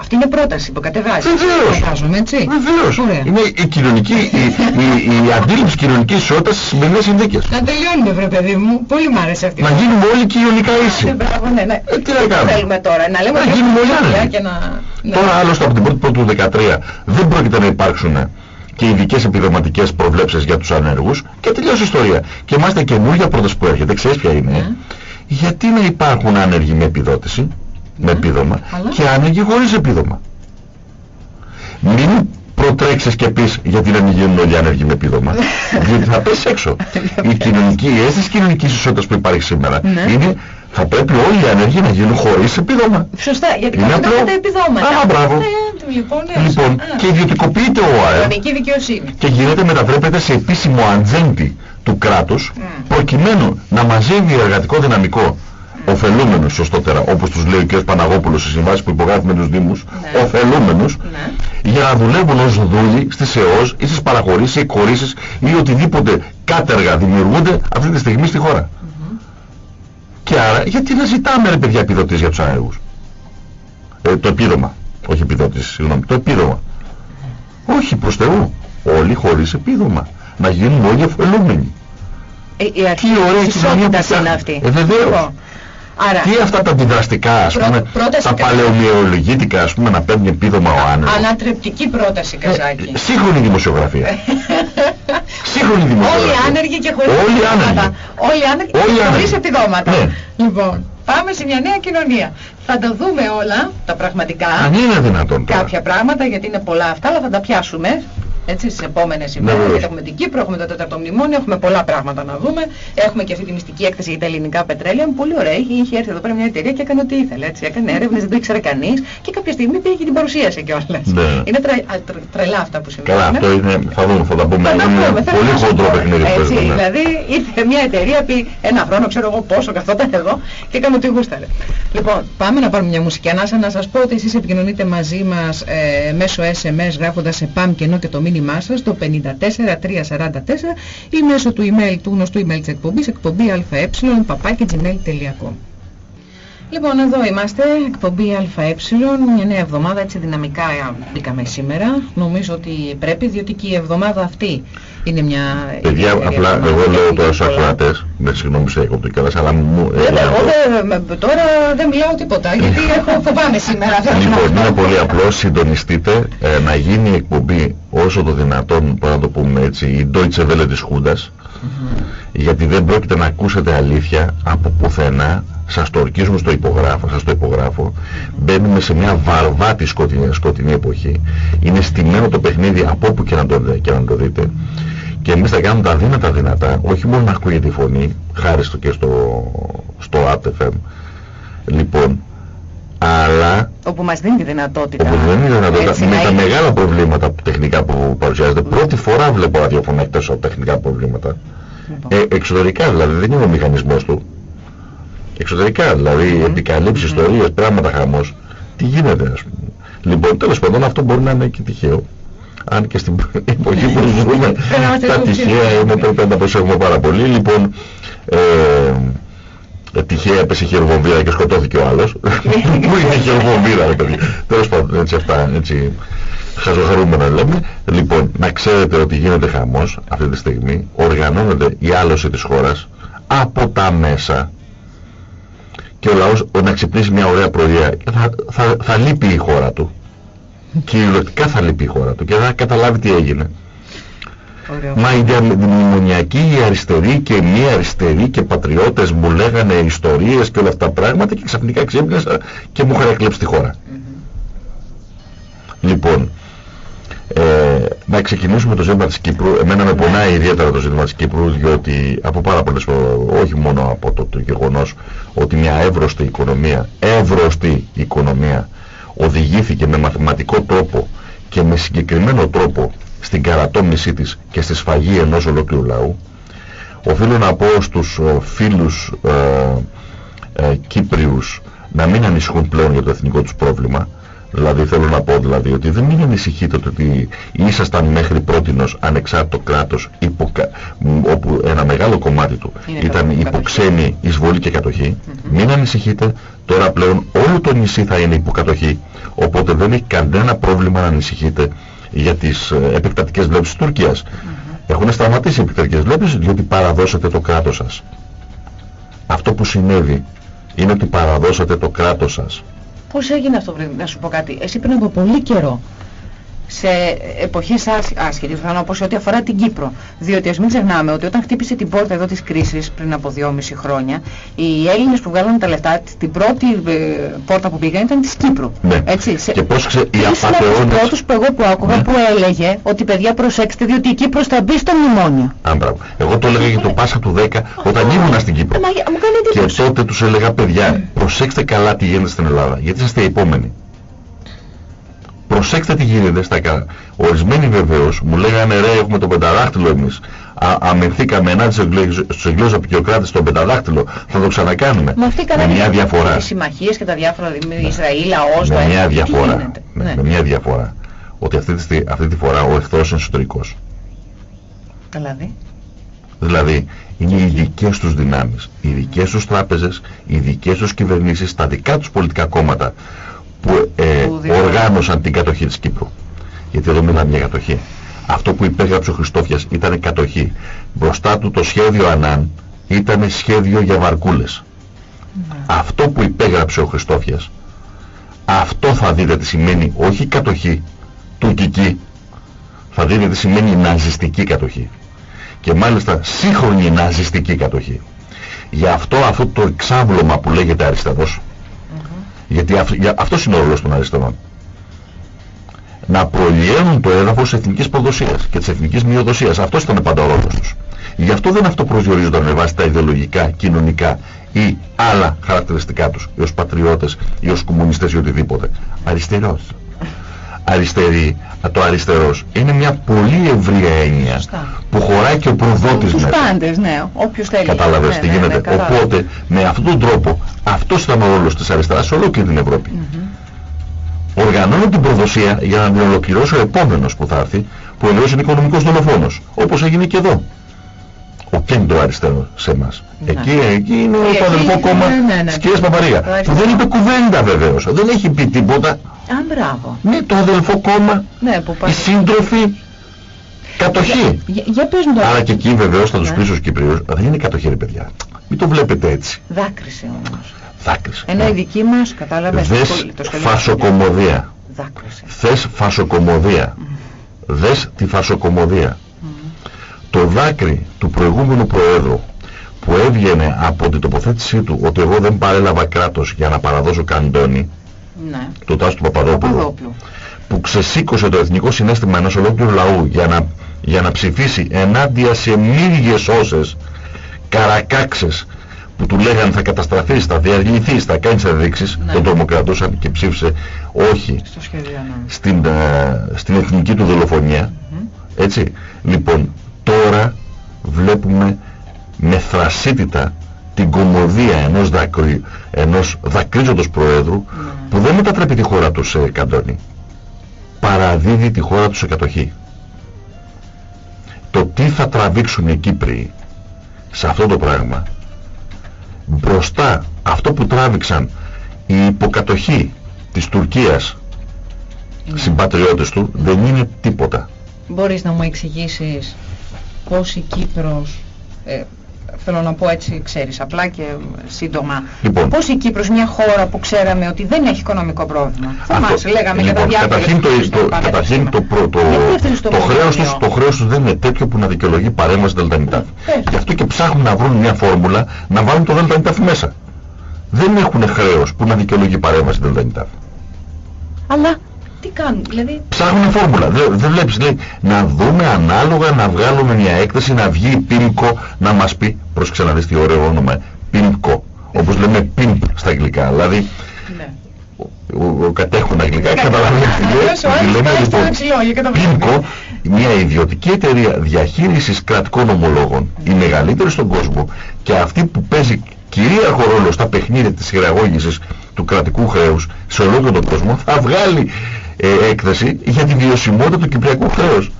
Αυτή είναι πρόταση που κατεβάζει. Βεβαίως. Φαντάζομαι, έτσι. Βεβαίως. Ωραία. Είναι η κοινωνική, η, η, η αντίληψη κοινωνικής ισότητας στις σημερινές συνθήκες. Να τελειώνουμε, βρε παιδί μου. Πολύ μ' άρεσε αυτή. Να γίνουμε όλοι κοινωνικά Ναι, ίσοι. μπράβο, ναι, ναι. Ε, τι να Δεν κάνουμε; θέλουμε τώρα. Να λέμε Να ότι γίνουμε όλοι έχουμε άνεργοι. δουλειά και να... ναι. Τώρα άλλωστε από την 1η Πρώτου του 2013 δεν πρόκειται να υπάρξουν και ειδικές επιδοματικές προβλέψεις για τους ανέργους και τελειώσει η ιστορία. Και μάλιστα καινούργια πρόταση που έρχεται, ξέρεις ποια είναι. Ναι. Γιατί να υπάρχουν άνεργοι με επιδότηση, με Ναι. επίδομα Αλλά- και άνεργοι χωρίς επίδομα. Μην προτρέξεις και πεις γιατί να μην γίνουν όλοι άνεργοι με επίδομα. διότι θα πέσει έξω. η κοινωνική, η αίσθηση κοινωνικής ισότητας που υπάρχει σήμερα Ναι. είναι θα πρέπει όλοι οι άνεργοι να γίνουν χωρίς επίδομα. Σωστά, γιατί Είναι κάθονται απλό. αυτά τα επιδόματα. Α, μπράβο. Ναι, λοιπόν, ναι, Λοιπόν, α, και ιδιωτικοποιείται ο ΑΕΠ Κοινωνική δικαιοσύνη. και γίνεται μετατρέπεται σε επίσημο ατζέντη του κράτους προκειμένου να μαζεύει εργατικό δυναμικό ωφελούμενους σωστότερα όπως τους λέει ο κ. Παναγόπουλος στις συμβάσεις που υπογράφει με τους Δήμους Ναι. ωφελούμενους Ναι. για να δουλεύουν ως δούλοι στις ΕΟΣ ή στις παραχωρήσεις ή εκχωρήσεις ή οτιδήποτε κάτεργα δημιουργούνται αυτή τη στιγμή στη χώρα. Και άρα γιατί να ζητάμε ρε παιδιά επιδοτήσεις για τους άνεργους. Ε, το επίδομα. Όχι επιδότηση, συγγνώμη. Το επίδομα. Όχι προς Θεού. Όλοι χωρίς επίδομα. Να γίνουν όλοι ωφελούμενοι. Ε, Η αρχή Τι ωραία της κοινωνία που ισότητας είναι φτιάχνει. αυτή. Ε, βεβαίως. Λοιπόν, Άρα, Τι αυτά τα αντιδραστικά, ας Πρω- πούμε, πρόταση τα κα- παλαιομοιολογήτικα, ας πούμε, να παίρνει επίδομα ο άνεργος. ανατρεπτική πρόταση, Καζάκη. Ε, Σύγχρονη δημοσιογραφία. Σύγχρονη Όλοι δημοσιογραφία. άνεργοι και χωρίς Όλοι επιδόματα. άνεργοι. Όλοι άνεργοι Όλοι και χωρίς άνεργοι. επιδόματα. Ναι. Λοιπόν, πάμε σε μια νέα κοινωνία. Θα τα δούμε όλα, τα πραγματικά. Αν είναι δυνατόν τώρα. κάποια πράγματα, γιατί είναι πολλά αυτά, αλλά θα τα πιάσουμε. Έτσι, στις επόμενες ημέρες, βεβαίως. γιατί έχουμε την Κύπρο, έχουμε το τέταρτο μνημόνιο, έχουμε πολλά πράγματα να δούμε. Έχουμε και αυτή τη μυστική έκθεση για τα ελληνικά πετρέλαια. Πολύ ωραία, είχε, είχε έρθει εδώ πέρα μια εταιρεία και έκανε ό,τι ήθελε. Έτσι, έκανε έρευνες, δεν το ήξερε κανείς και κάποια στιγμή πήγε και την παρουσίασε κιόλας. Ναι. Είναι τρε, α, τρε- τρελά αυτά που συμβαίνουν. Καλά, αυτό είναι, θα δούμε, θα τα πούμε. Θα τα Είναι πούμε, θέλω πολύ να σου χοντρό πω, παιχνίδι που Έτσι, παίζουμε. ναι. δηλαδή ήρθε μια εταιρεία επί ένα χρόνο, ξέρω εγώ πόσο καθόταν εδώ και έκανε ό,τι γούσταρε. Λοιπόν, πάμε να πάρουμε μια μουσική ανάσα να σας πω ότι εσείς επικοινωνείτε μαζί μας ε, μέσω SMS γράφοντας σε PAM και ενώ και το μήνυμά σας το 54344 ή μέσω του email του γνωστού email της εκπομπής εκπομπή αε παπάκι gmail.com Λοιπόν, εδώ είμαστε, εκπομπή ΑΕ, μια νέα εβδομάδα, έτσι δυναμικά μπήκαμε σήμερα. Νομίζω ότι πρέπει, διότι και η εβδομάδα αυτή είναι μια Παιδιά, ιδιαίτερη απλά εβδομάδα, εγώ λέω γιατί τώρα στους πολλά- ακροατές, με συγγνώμη σε έκοπτω κιόλας, αλλά μου... ε, Βέβαια, λέω εγώ το. δεν- με- τώρα δεν μιλάω τίποτα, γιατί έχω φοβάμαι σήμερα. θέλω να Λοιπόν, πω. είναι πολύ απλό, συντονιστείτε ε, να γίνει η εκπομπή όσο το δυνατόν, πώς να το πούμε έτσι, η Deutsche Welle της Χούντας, γιατί δεν πρόκειται να ακούσετε αλήθεια από πουθενά, σας το ορκίζουμε στο υπογράφο, σας το υπογράφω, μπαίνουμε σε μια βαρβάτη σκοτεινή, σκοτεινή εποχή, είναι στημένο το παιχνίδι από όπου και να το, και να το δείτε, και εμείς θα κάνουμε τα δύνατα δυνατά, όχι μόνο να ακούγεται η φωνή, χάρη στο και στο, στο ATFM, λοιπόν, αλλά Όπου μας δίνει τη δυνατότητα. Όπου δεν είναι δυνατότητα, έτσι, με να τα είναι- μεγάλα προβλήματα που- τεχνικά που παρουσιάζεται, πρώτη φορά βλέπω ραδιοφωνά έχει τόσο τεχνικά προβλήματα. Λοιπόν. Ε, εξωτερικά δηλαδή, δεν είναι ο μηχανισμός του. Εξωτερικά δηλαδή, επικαλύψεις, ιστορίες, πράγματα χαμός. Τι γίνεται ας πούμε. Λοιπόν, τέλος πάντων αυτό μπορεί να είναι και τυχαίο. Αν και στην εποχή που ζούμε να είμαστε τα λίγο τυχαία πιο- είναι πρέπει να τα προσέχουμε πάρα πολύ. Λοιπόν, ε, ε, τυχαία έπεσε η χειροβομβίδα και σκοτώθηκε ο άλλος. Πού είναι η χειροβομβίδα ρε παιδί. Τέλος πάντων έτσι αυτά έτσι χαζοχαρούμενα λέμε. Λοιπόν, να ξέρετε ότι γίνεται χαμός αυτή τη στιγμή. Οργανώνεται η άλωση της χώρας από τα μέσα και ο λαός να ξυπνήσει μια ωραία πρωία θα, θα, θα λείπει η χώρα του. Κυριολεκτικά θα λείπει η χώρα του και θα καταλάβει τι έγινε. Μα οι αντιμνημονιακοί, οι αριστεροί και οι μη αριστεροί και πατριώτες μου λέγανε ιστορίες και όλα αυτά τα πράγματα και ξαφνικά ξύπνησα και μου είχαν τη χώρα. Λοιπόν, ε, να ξεκινήσουμε το ζήτημα της Κύπρου. Εμένα με ναι. πονάει ιδιαίτερα το ζήτημα της Κύπρου διότι από πάρα πολλές, όχι μόνο από το, το γεγονός ότι μια εύρωστη οικονομία, εύρωστη οικονομία οδηγήθηκε με μαθηματικό τρόπο και με συγκεκριμένο τρόπο στην καρατόμησή της και στη σφαγή ενός ολόκληρου λαού. Οφείλω να πω στους ε, φίλους ε, ε, Κύπριους να μην ανησυχούν πλέον για το εθνικό τους πρόβλημα. Δηλαδή θέλω να πω δηλαδή ότι δεν μην ανησυχείτε ότι ήσασταν μέχρι πρότινος ανεξάρτητο κράτος όπου ένα μεγάλο κομμάτι του ήταν υποξένη εισβολή και κατοχή. Μην ανησυχείτε, τώρα πλέον όλο το νησί θα είναι υποκατοχή οπότε δεν έχει κανένα πρόβλημα να ανησυχείτε για τις ε, επεκτατικές βλέψεις της Τουρκίας. Έχουν σταματήσει οι επεκτατικές βλέψεις διότι παραδώσατε το κράτος σας. Αυτό που συνέβη είναι ότι παραδώσατε το κράτος σας. Πώς έγινε αυτό, να σου πω κάτι. Εσύ πριν από πολύ καιρό σε εποχές άσχετες, θα πω σε ό,τι αφορά την Κύπρο. Διότι ας μην ξεχνάμε ότι όταν χτύπησε την πόρτα εδώ της κρίσης πριν από δυόμιση χρόνια, οι Έλληνες που βγάλαν τα λεφτά, την πρώτη ε, πόρτα που πήγαν ήταν της Κύπρου. Ναι. Έτσι, σε... Και πώς ξε... οι απαταιώνες... πρώτους που εγώ που άκουγα ναι. που έλεγε ότι παιδιά προσέξτε διότι η Κύπρος θα μπει στο μνημόνιο. Α, Εγώ το έλεγα για το Πάσχα του 10 όταν ήμουν στην Κύπρο. Και τότε τους έλεγα παιδιά προσέξτε καλά τι γίνεται στην Ελλάδα γιατί είστε οι επόμενοι. Προσέξτε τι γίνεται στα καλά. Ορισμένοι βεβαίως μου λέγανε ρε έχουμε τον πενταδάχτυλο εμείς. αμυνθήκαμε ενάντια στους εγγλέζους απεικιοκράτες στον πενταδάχτυλο. Θα το ξανακάνουμε. Με, αυτή με μια διαφορά. Οι συμμαχίες και τα διάφορα ναι. Ισραήλ, ΑΟΣ, με μια διαφορά. Ναι, Με μια διαφορά. Ότι αυτή τη, αυτή τη φορά ο εχθρός είναι εσωτερικός. Δηλαδή. Δηλαδή είναι οι δικές τους δυνάμεις, οι δικές τους τράπεζες, οι δικές τους κυβερνήσεις, τα δικά τους πολιτικά κόμματα που ε, οργάνωσαν την κατοχή της Κύπρου. Γιατί εδώ μιλάμε για κατοχή. Αυτό που υπέγραψε ο Χριστόφιας ήταν κατοχή. Μπροστά του το σχέδιο Ανάν ήταν σχέδιο για βαρκούλες. Ναι. Αυτό που υπέγραψε ο Χριστόφιας, αυτό θα δείτε τι σημαίνει όχι κατοχή, τουρκική, θα δείτε τι σημαίνει ναζιστική κατοχή. Και μάλιστα σύγχρονη ναζιστική κατοχή. Γι' αυτό αυτό το εξάβλωμα που λέγεται αριστερός, γιατί αυτός είναι ο ρόλος των αριστερών. Να προλιένουν το έδαφος της εθνικής προδοσίας και της εθνικής μειοδοσίας. Αυτός ήταν πάντα ο ρόλος τους. Γι' αυτό δεν αυτοπροσδιορίζονταν με βάση τα ιδεολογικά, κοινωνικά ή άλλα χαρακτηριστικά τους, ή ως πατριώτες ή ως κομμουνιστές ή οτιδήποτε. Αριστερός. Αριστερή, το αριστερός είναι μια πολύ ευρία έννοια που χωράει και ο προδότης Τους πάντες, ναι, όποιος θέλει. Κατάλαβες ναι, τι ναι, γίνεται. Ναι, Οπότε με αυτόν τον τρόπο αυτός ήταν ο ρόλος της αριστεράς σε ολόκληρη την Ευρώπη. Mm -hmm. Οργανώνω την προδοσία για να την ολοκληρώσει ο επόμενος που θα έρθει, που εννοείς είναι οικονομικός δολοφόνος, όπως έγινε και εδώ. Ο κέντρο αριστερό σε εμάς. Ναι. Εκεί, εκεί είναι εκεί, το αδελφό κόμμα ναι, ναι, ναι. της κυρίας Παπαρία. Που δεν είπε κουβέντα βεβαίως. Δεν έχει πει τίποτα. Α, μπράβο. Ναι, το αδελφό κόμμα, ναι, που οι σύντροφοι, κατοχή. Για, για πες μου Άρα και εκεί βεβαίως θα τους ναι. πει στους Κυπρίους, δεν είναι κατοχή ρε παιδιά. Μην το βλέπετε έτσι. Δάκρυσε όμως. Δάκρυσε. Ενώ ναι. η δική μας, κατάλαβες, Δες το φασοκομωδία. Δάκρυσε. Θες φασοκομωδία. Mm. Δες τη φασοκομωδία. Mm. Το δάκρυ του προηγούμενου Προέδρου που έβγαινε από την τοποθέτησή του ότι εγώ δεν παρέλαβα κράτος για να παραδώσω καντόνι ναι. του Τάσου του Παπαδόπουλου, που ξεσήκωσε το εθνικό συνέστημα ενός ολόκληρου λαού για να, για να ψηφίσει ενάντια σε μύριες όσες καρακάξες που του λέγανε θα καταστραφείς, θα διαρνηθείς, θα κάνεις αδείξεις, ναι. τον τρομοκρατούσαν και ψήφισε όχι Στο σχέδιο, ναι. στην, ε, στην εθνική του δολοφονία. Έτσι. Λοιπόν, τώρα βλέπουμε με θρασίτητα την κομμωδία ενός, δακρυ, ενός δακρύζοντος προέδρου ναι. που δεν μετατρέπει τη χώρα τους σε καντόνι. Παραδίδει τη χώρα τους σε κατοχή. Το τι θα τραβήξουν οι Κύπροι σε αυτό το πράγμα μπροστά αυτό που τράβηξαν η υποκατοχή της Τουρκίας ναι. συμπατριώτες του δεν είναι τίποτα. Μπορείς να μου εξηγήσεις πώς η Κύπρος ε, θέλω να πω έτσι, ξέρεις, απλά και σύντομα. Λοιπόν, Πώς η Κύπρος, μια χώρα που ξέραμε ότι δεν έχει οικονομικό πρόβλημα. Θυμάσαι, λέγαμε λοιπόν, για τα διάφορα. Καταρχήν, το, το, καταρχήν το, το, το, το, χρέος τους, το χρέος τους δεν είναι τέτοιο που να δικαιολογεί παρέμβαση ΔΕΛΤΑ Γι' αυτό και ψάχνουν να βρουν μια φόρμουλα να βάλουν το ΔΝΤ μέσα. Δεν έχουν χρέος που να δικαιολογεί παρέμβαση ΔΝΤ Αλλά Τι κάνουν, δηλαδή... Ψάχνουν φόρμουλα. Δεν, δεν βλέπεις, λέει, να δούμε ανάλογα, να βγάλουμε μια έκθεση, να βγει η PIMCO να μας πει, πρόσεξε να δεις τι ωραίο όνομα, PIMCO, όπως λέμε pimp στα αγγλικά, δηλαδή ναι. ο, όσοι κατέχουν αγγλικά, καταλαβαίνετε τι λέμε, λοιπόν, PIMCO, μια ιδιωτική εταιρεία διαχείρισης κρατικών ομολόγων, η μεγαλύτερη στον κόσμο και αυτή που παίζει κυρίαρχο ρόλο στα παιχνίδια της χειραγώγησης του κρατικού χρέους σε ολόκληρο τον κόσμο θα βγάλει ε, έκθεση για τη βιωσιμότητα του κυπριακού χρέους.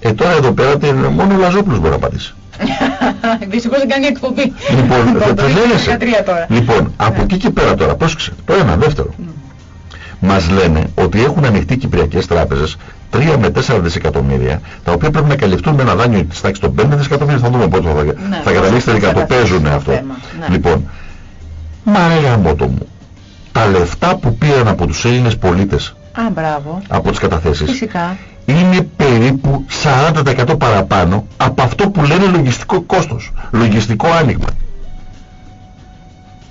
Ε, τώρα εδώ πέρα μόνο ο Λαζόπουλος μπορεί να απαντήσει. Δυστυχώς δεν κάνει εκπομπή. Λοιπόν, δεν τρελαίνεσαι. Λοιπόν, από ναι. εκεί και πέρα τώρα, πρόσεξε, το ένα, δεύτερο. Mm. Μας λένε ότι έχουν ανοιχτεί κυπριακές τράπεζες 3 με 4 δισεκατομμύρια, τα οποία πρέπει να καλυφθούν με ένα δάνειο της τάξης των 5 δισεκατομμύρια. Θα δούμε πότε θα, ναι, θα καταλήξει τελικά. Το παίζουν αυτό. Ναι. Λοιπόν, μα ρε το μου, τα λεφτά που πήραν από τους Έλληνες πολίτες Α, μπράβο. από τις καταθέσεις Φυσικά. είναι περίπου 40% παραπάνω από αυτό που λένε λογιστικό κόστος, λογιστικό άνοιγμα.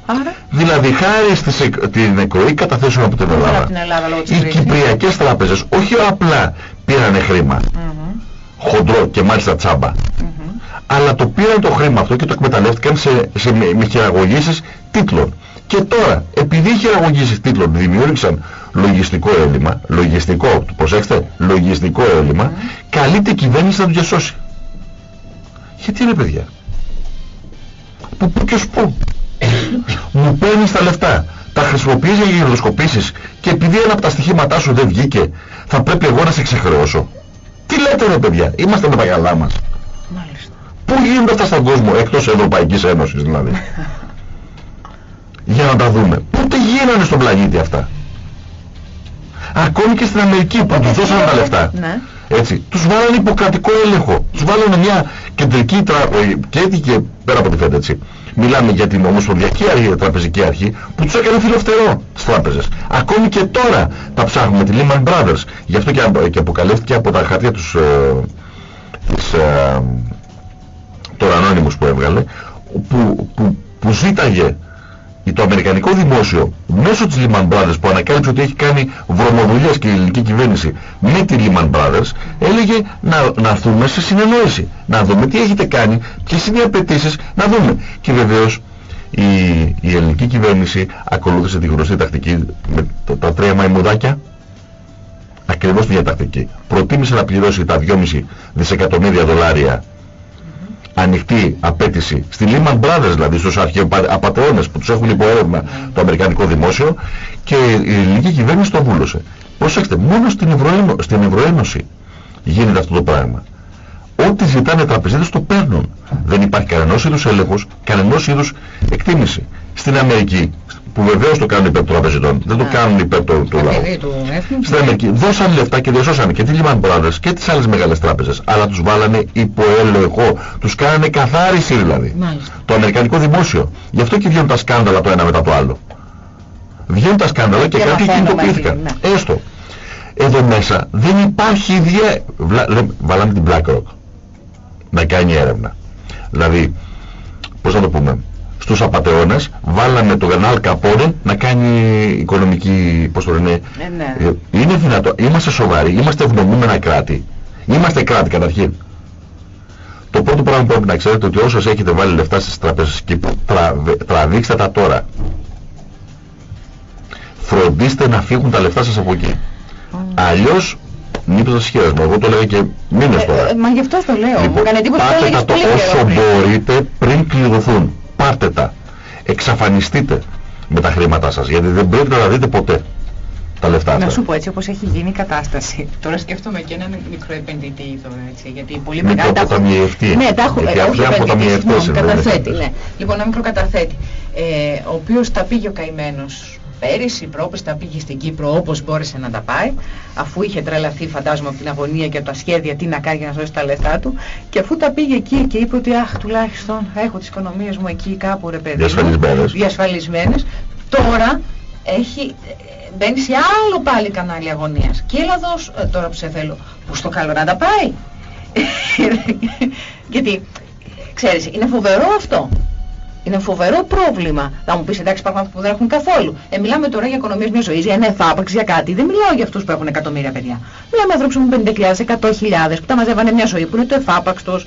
Άρα. Δηλαδή χάρη στην εκροή καταθέσεων από την Ελλάδα, από την Ελλάδα οι κυπριακές τράπεζες όχι απλά πήρανε χρήμα, mm -hmm. χοντρό και μάλιστα τσάμπα, mm -hmm. αλλά το πήραν το χρήμα αυτό και το εκμεταλλεύτηκαν σε, σε, με χειραγωγήσεις τίτλων. Και τώρα, επειδή οι χειραγωγήσεις τίτλων δημιούργησαν λογιστικό έλλειμμα, λογιστικό, προσέξτε, λογιστικό έλλειμμα, mm. καλείται η κυβέρνηση να το διασώσει. Γιατί είναι παιδιά; Που πού και πού. Μου παίρνεις τα λεφτά, τα χρησιμοποιείς για γυροδοσκοπήσεις και επειδή ένα από τα στοιχήματά σου δεν βγήκε, θα πρέπει εγώ να σε ξεχρεώσω. Τι λέτε ρε παιδιά, είμαστε με τα γαλά μας. Μάλιστα. Πού γίνονται αυτά στον κόσμο, εκτός Ευρωπαϊκής Ένωσης δηλαδή; για να τα δούμε. Πότε γίνανε στον πλανήτη αυτά; Ακόμη και στην Αμερική που τους δώσανε τα λεφτά. Ναι. Έτσι, τους βάλανε υποκρατικό έλεγχο. Τους βάλανε μια κεντρική τρα... Ε, και έτσι και πέρα από τη ΦΕΔ έτσι. Μιλάμε για την Ομοσπονδιακή αρχή, τραπεζική αρχή που τους έκανε φιλοφτερό στις τράπεζες. Ακόμη και τώρα τα ψάχνουμε τη Lehman Brothers. Γι' αυτό και, και αποκαλύφθηκε από τα χαρτιά τους ε, της, ε, τώρα ανώνυμους που έβγαλε που, που, που ζήταγε το αμερικανικό δημόσιο μέσω της Lehman Brothers που ανακάλυψε ότι έχει κάνει βρωμοδουλειές και η ελληνική κυβέρνηση με τη Lehman Brothers έλεγε να, να έρθουμε σε συνεννόηση να δούμε τι έχετε κάνει ποιες είναι οι απαιτήσεις να δούμε. Και βεβαίως η, η ελληνική κυβέρνηση ακολούθησε τη γνωστή τακτική με τα, τα τρία μαϊμουδάκια ακριβώς την τακτική. Προτίμησε να πληρώσει τα 2,5 δισεκατομμύρια δολάρια ανοιχτή απέτηση στη Lehman Brothers δηλαδή στους αρχαιοπατεώνες που τους έχουν υποέρευνα το Αμερικανικό Δημόσιο και η ελληνική κυβέρνηση το βούλωσε. Προσέξτε, μόνο στην, Ευρωένω, στην Ευρωένωση γίνεται αυτό το πράγμα. Ό,τι ζητάνε οι τραπεζίτες το παίρνουν. Δεν υπάρχει κανένας είδους έλεγχος, κανένας είδους εκτίμηση. Στην Αμερική, που βεβαίως το κάνουν υπέρ των τραπεζιτών, δεν το κάνουν υπέρ του, του λαού. Στην Αμερική δώσαν λεφτά και διασώσαν και τη Lehman Brothers και τις άλλες μεγάλες τράπεζες, αλλά τους βάλανε υπό έλεγχο, τους κάνανε καθάριση δηλαδή. Μάλιστα. Το Αμερικανικό δημόσιο. Γι' αυτό και βγαίνουν τα σκάνδαλα το ένα μετά το άλλο. Βγαίνουν τα σκάνδαλα και, και κάποιοι κινητοποιήθηκαν. Ναι. Έστω. Εδώ μέσα δεν υπάρχει ιδιαίτερη... Βάλανε την BlackRock να κάνει έρευνα. Δηλαδή, πώς να το πούμε, στους απατεώνες βάλαμε τον Γανάλ Καπόνε να κάνει οικονομική, πώς το λένε, ε, ναι. ε, είναι δυνατό, είμαστε σοβαροί, είμαστε ευνομούμενα κράτη, είμαστε κράτη καταρχήν. Το πρώτο πράγμα που πρέπει να ξέρετε ότι όσοι έχετε βάλει λεφτά στις τραπέζες Κύπρου, τραβήξτε τα τώρα. Φροντίστε να φύγουν τα λεφτά σας από εκεί. Mm. Αλλιώς νύπτω τα σχέδια μου. Εγώ το λέω και μήνες ε, τώρα. Ε, μα γι' αυτό το λέω. Λοιπόν, πάτε τα το όσο μπορείτε πριν κλειδωθούν πάρτε τα, εξαφανιστείτε με τα χρήματά σας, γιατί δεν πρέπει να τα δείτε ποτέ τα λεφτά αυτά. Να σου πω έτσι όπως έχει γίνει η κατάσταση. Τώρα σκέφτομαι και έναν μικρό επενδυτή τώρα, έτσι, γιατί πολύ μεγάλα... Μικρό αποταμιευτή. Ναι, τα έχω, γιατί όχι επενδυτή, καταθέτη, ναι. Λοιπόν, ένα μικρό καταθέτη, ε, ο οποίος τα πήγε ο καημένος πέρυσι, πρόπερσι τα πήγε στην Κύπρο όπως μπόρεσε να τα πάει, αφού είχε τρελαθεί φαντάζομαι από την αγωνία και από τα σχέδια τι να κάνει για να σώσει τα λεφτά του. Και αφού τα πήγε εκεί και είπε ότι αχ τουλάχιστον έχω τις οικονομίες μου εκεί κάπου ρε παιδί διασφαλισμένες. διασφαλισμένες τώρα έχει, μπαίνει σε άλλο πάλι κανάλι αγωνίας. Και έλα δώσ, ε, τώρα που σε θέλω που στο καλό να τα πάει γιατί ξέρεις είναι φοβερό αυτό Είναι φοβερό πρόβλημα. Θα μου πεις εντάξει υπάρχουν άνθρωποι που δεν έχουν καθόλου. Ε, μιλάμε τώρα για οικονομίες μιας ζωής, για ένα εφάπαξ, για κάτι. Δεν μιλάω για αυτούς που έχουν εκατομμύρια παιδιά. Μιλάμε για ανθρώπους που έχουν 50.000, 100.000 που τα μαζεύανε μια ζωή, που είναι το εφάπαξ τους,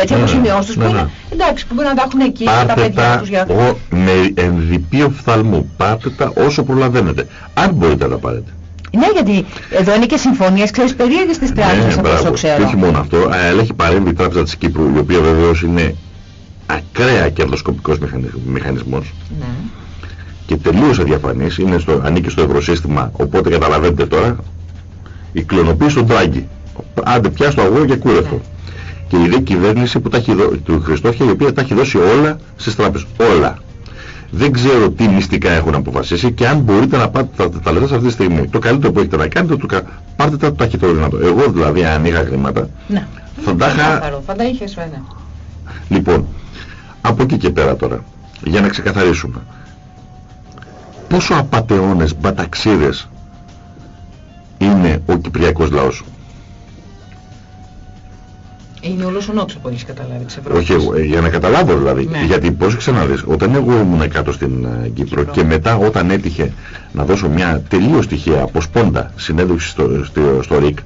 έτσι όπως ναι, ναι, τους, που ναι, είναι, εντάξει, που μπορεί να τα έχουν εκεί Πάτε τα παιδιά τους για... Ο, με ενδυπείο φθαλμού, πάτε τα όσο προλαβαίνετε. Αν μπορείτε να τα πάρετε. Ναι, γιατί εδώ είναι και συμφωνίες, ξέρεις, περίεργες στις τράπεζες, ναι, από όσο ξέρω. Και όχι μόνο αυτό, αλλά έχει παρέμβει η Τράπεζα της Κύπρου, η οποία βεβαίως είναι ακραία κερδοσκοπικός μηχανισμός ναι. και τελείως αδιαφανής, είναι στο, ανήκει στο ευρωσύστημα, οπότε καταλαβαίνετε τώρα, η κλωνοποίηση του Ντράγκη. Άντε πια στο αγώνα και κούρευτο. Ναι. Και η ίδια κυβέρνηση που τα έχει δώσει, του Χριστόφια, η οποία τα έχει δώσει όλα στις τράπεζες. Όλα. Δεν ξέρω τι μυστικά έχουν αποφασίσει και αν μπορείτε να πάτε τα, τα λεφτά σε αυτή τη στιγμή. Το καλύτερο που έχετε να κάνετε, το, πάρτε τα το ταχύτερο δυνατό. Εγώ δηλαδή, αν είχα χρήματα, ναι. θα τα είχα. Θα τα είχες βέβαια. Λοιπόν, από εκεί και πέρα τώρα, για να ξεκαθαρίσουμε. Πόσο απατεώνες, μπαταξίδες είναι ο Κυπριακός λαός; Είναι όλος ο νότος που έχεις καταλάβει της Ευρώπης. Όχι, ε, για να καταλάβω δηλαδή. Ναι. Γιατί πώς ξαναδείς, όταν εγώ ήμουν κάτω στην uh, Κύπρο και μετά όταν έτυχε να δώσω μια τελείως τυχαία αποσπόντα συνέντευξη στο, στο, στο ΡΙΚ,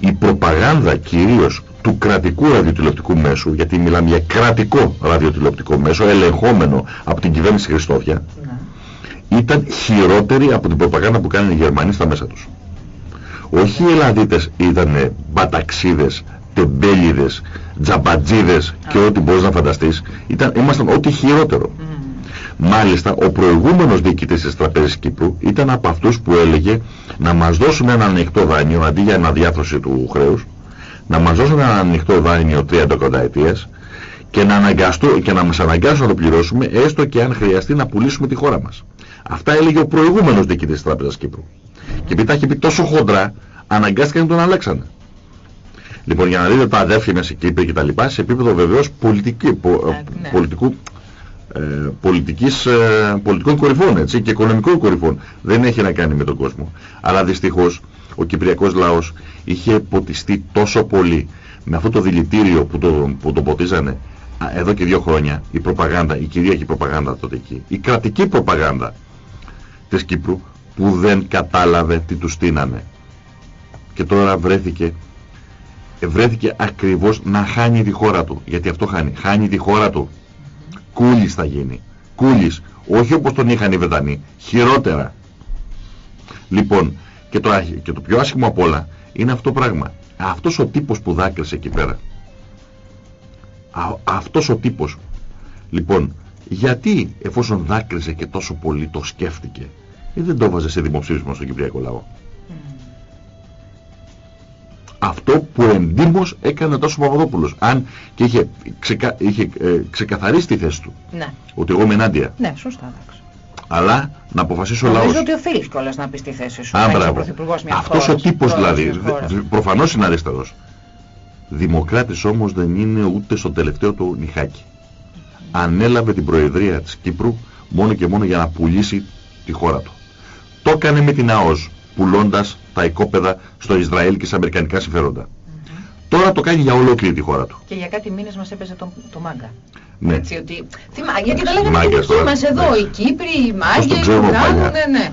η προπαγάνδα κυρίως του κρατικού ραδιοτηλεοπτικού μέσου, γιατί μιλάμε για κρατικό ραδιοτηλεοπτικό μέσο, ελεγχόμενο από την κυβέρνηση Χριστόφια, ναι. ήταν χειρότερη από την προπαγάνδα που κάνουν οι Γερμανοί στα μέσα τους. Όχι οι Ελλαδίτες ήταν μπαταξίδες, τεμπέλιδες, τζαμπατζίδες και ό,τι μπορείς να φανταστείς, ήταν, ήμασταν ό,τι χειρότερο. Μάλιστα, ο προηγούμενος διοικητής της Τραπέζης Κύπρου ήταν από αυτούς που έλεγε να μας δώσουν ένα ανοιχτό δάνειο αντί για αναδιάθρωση του χρέους να μας δώσουν ένα ανοιχτό δάνειο 30 ετίας και να, αναγκαστώ, και να μας αναγκάσουν να το πληρώσουμε έστω και αν χρειαστεί να πουλήσουμε τη χώρα μας. Αυτά έλεγε ο προηγούμενος διοικητής της Τράπεζας Κύπρου. Και επειδή τα έχει πει τόσο χοντρά, αναγκάστηκαν να τον αλέξανε. Λοιπόν, για να δείτε τα αδέρφια μας εκεί και τα λοιπά, σε επίπεδο βεβαίως πολιτική, πο, ε, ναι. πολιτικού, ε, πολιτικής, ε, πολιτικών κορυφών έτσι, και οικονομικών κορυφών. Δεν έχει να κάνει με τον κόσμο. Αλλά δυστυχώς ο κυπριακός λαός είχε ποτιστεί τόσο πολύ με αυτό το δηλητήριο που το, που το ποτίζανε εδώ και δύο χρόνια η προπαγάνδα, η κυρίαρχη προπαγάνδα τότε εκεί, η κρατική προπαγάνδα της Κύπρου που δεν κατάλαβε τι τους στείνανε. Και τώρα βρέθηκε, βρέθηκε ακριβώς να χάνει τη χώρα του. Γιατί αυτό χάνει. Χάνει τη χώρα του. Κούλης θα γίνει. Κούλης. Όχι όπως τον είχαν οι Βρετανοί. Χειρότερα. Λοιπόν, και το, και το πιο άσχημο απ' όλα είναι αυτό το πράγμα. Αυτός ο τύπος που δάκρυσε εκεί πέρα. Α, αυτός ο τύπος. Λοιπόν, γιατί εφόσον δάκρυσε και τόσο πολύ το σκέφτηκε ή δεν το βάζε σε δημοψήφισμα στον Κυπριακό λαό. Αυτό που εντύμως έκανε τόσο Παπαδόπουλος. Αν και είχε, ξεκα, είχε ε, ξεκαθαρίσει τη θέση του. Ναι. Ότι εγώ είμαι ενάντια. Ναι, σωστά αλλά να αποφασίσει ο λαός. Νομίζω ότι οφείλεις κιόλας να πεις τη θέση σου. Α, μπράβο. Αυτός ο τύπος δηλαδή, προφανώς είναι αριστερός. Δημοκράτης όμως δεν είναι ούτε στο τελευταίο του νυχάκι. Ανέλαβε την Προεδρία της Κύπρου μόνο και μόνο για να πουλήσει τη χώρα του. Το έκανε με την ΑΟΣ, πουλώντας τα οικόπεδα στο Ισραήλ και σε αμερικανικά συμφέροντα. Τώρα το κάνει για ολόκληρη τη χώρα του. Και για κάτι μήνες μας έπαιζε το, το μάγκα. Ναι. Έτσι, ότι... Θυμά... Γιατί τα λέγαμε και δική μας εδώ, ναι. οι Κύπροι, οι Μάγκες, που βγάλουν, ναι, ναι.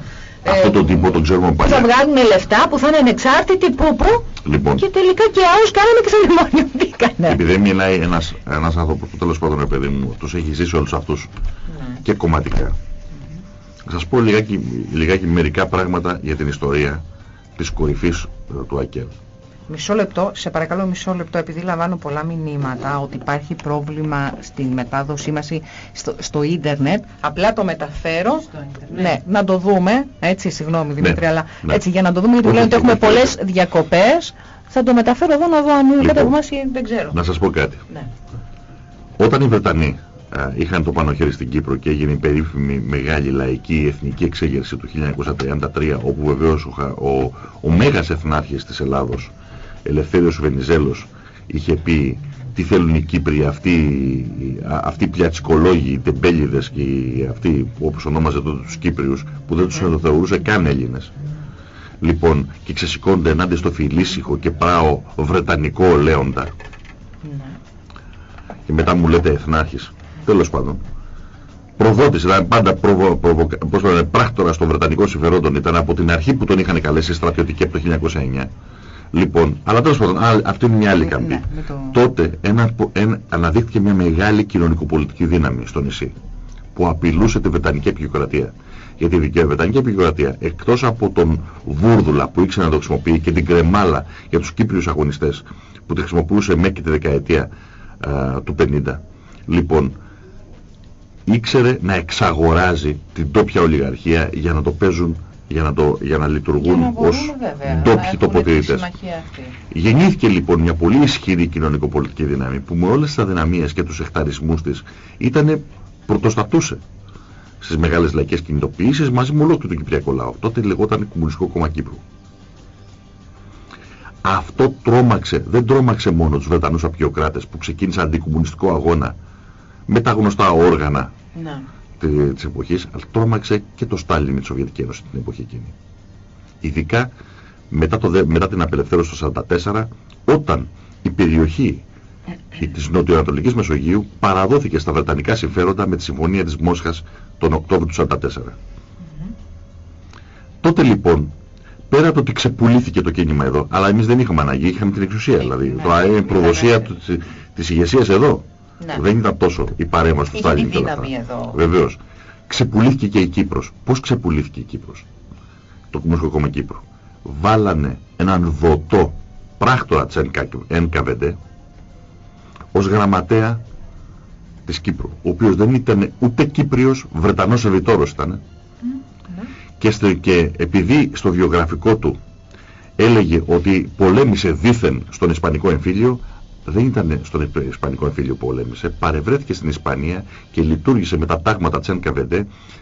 Αυτό το τύπο τον ξέρουμε παλιά. Θα βγάλουν λεφτά που θα είναι ανεξάρτητοι, που, που. Λοιπόν. Και τελικά και άους κάναμε και σε δημόνιο μπήκανε. Επειδή μιλάει ένας, ένας άνθρωπος που τέλος πάντων, παιδί μου, τους έχει ζήσει όλους αυτούς ναι. και κομματικά. Θα σας πω λιγάκι, λιγάκι μερικά πράγματα για την ιστορία της κορυφής ε, του ΑΚΕΛ. Μισό λεπτό, σε παρακαλώ μισό λεπτό, επειδή λαμβάνω πολλά μηνύματα ότι υπάρχει πρόβλημα στην μετάδοσή μας στο, στο ίντερνετ. Απλά το μεταφέρω. Ναι, να το δούμε. Έτσι, συγγνώμη ναι, Δημήτρη, αλλά ναι. έτσι για να το δούμε, γιατί λένε ότι έχουμε πολλές διακοπές. Θα το μεταφέρω εδώ να δω αν είναι κάτι από εμάς ή δεν ξέρω. Να σας πω κάτι. Ναι. Όταν οι Βρετανοί α, είχαν το πάνω χέρι στην Κύπρο και έγινε η περίφημη μεγάλη λαϊκή εθνική εξέγερση του 1933, όπου βεβαίως ο, ο, ο μέγας εθνάρχης της Ελλάδος Ελευθέριος Βενιζέλος είχε πει τι θέλουν οι Κύπροι, αυτοί, αυτοί οι πλιατσικολόγοι, οι τεμπέλιδες και αυτοί όπως ονόμαζε τότε τους Κύπριους που δεν τους θεωρούσε καν Έλληνες. Λοιπόν, και ξεσηκώνται ενάντια στο φιλήσυχο και πράω βρετανικό λέοντα. Ναι. Και μετά μου λέτε εθνάρχης. τέλος πάντων, προδότης, ήταν πάντα προβο, προβο, πώς λένε, πράκτορα των Βρετανικών συμφερόντων, ήταν από την αρχή που τον είχαν καλέσει στρατιωτική από το 1909. Λοιπόν, αλλά τέλος πάντων, αυτή είναι μια άλλη καμπή. Ναι, Τότε ένα, ένα, αναδείχθηκε μια μεγάλη κοινωνικοπολιτική δύναμη στο νησί, που απειλούσε τη Βρετανική επικοινωνία. Γιατί η Βρετανική επικοινωνία, εκτός από τον Βούρδουλα που ήξερε να το χρησιμοποιεί και την κρεμάλα για τους Κύπριους αγωνιστές που τη χρησιμοποιούσε μέχρι τη δεκαετία α, του 50, λοιπόν, ήξερε να εξαγοράζει την τόπια ολιγαρχία για να το παίζουν για να, το, για να λειτουργούν για να ως ντόπιοι τοποτηρητές. Γεννήθηκε λοιπόν μια πολύ ισχυρή κοινωνικοπολιτική δύναμη που με όλες τις αδυναμίες και τους εκταρισμούς της ήταν πρωτοστατούσε στις μεγάλες λαϊκές κινητοποιήσεις μαζί με ολόκληρο το Κυπριακό λαό. Τότε λεγόταν Κομμουνιστικό Κόμμα Κύπρου. Αυτό τρόμαξε, δεν τρόμαξε μόνο τους Βρετανούς απεικιοκράτες που ξεκίνησαν αντικομμουνιστικό αγώνα με τα γνωστά όργανα ναι. Της εποχής, αλλά τρόμαξε και το Στάλιν με τη Σοβιετική Ένωση την εποχή εκείνη. Ειδικά μετά, το, μετά την απελευθέρωση του 1944, όταν η περιοχή της νοτιοανατολικής Μεσογείου παραδόθηκε στα Βρετανικά συμφέροντα με τη Συμφωνία της Μόσχας τον Οκτώβριο του 1944. Τότε λοιπόν, πέρα από το ότι ξεπουλήθηκε το κίνημα εδώ, αλλά εμείς δεν είχαμε ανάγκη, είχαμε την εξουσία, δηλαδή, ναι, η προδοσία της ηγεσίας εδώ, ναι. Δεν ήταν τόσο η παρέμβαση του Στάλιν και όλα αυτά. Βεβαίως. Ξεπουλήθηκε και η Κύπρος. Πώς ξεπουλήθηκε η Κύπρος; Το Κομμουνιστικό Κόμμα Κύπρου. Βάλανε έναν δοτό πράκτορα της НΚΒΔ ως γραμματέα της Κύπρου, ο οποίος δεν ήταν ούτε Κύπριος, Βρετανός Ευητόρος ήταν. Ναι. Και, και επειδή στο βιογραφικό του έλεγε ότι πολέμησε δήθεν στον Ισπανικό εμφύλιο, δεν ήταν στον Ισπανικό εμφύλιο που πολέμησε, παρευρέθηκε στην Ισπανία και λειτουργήσε με τα τάγματα της НΚΒΔ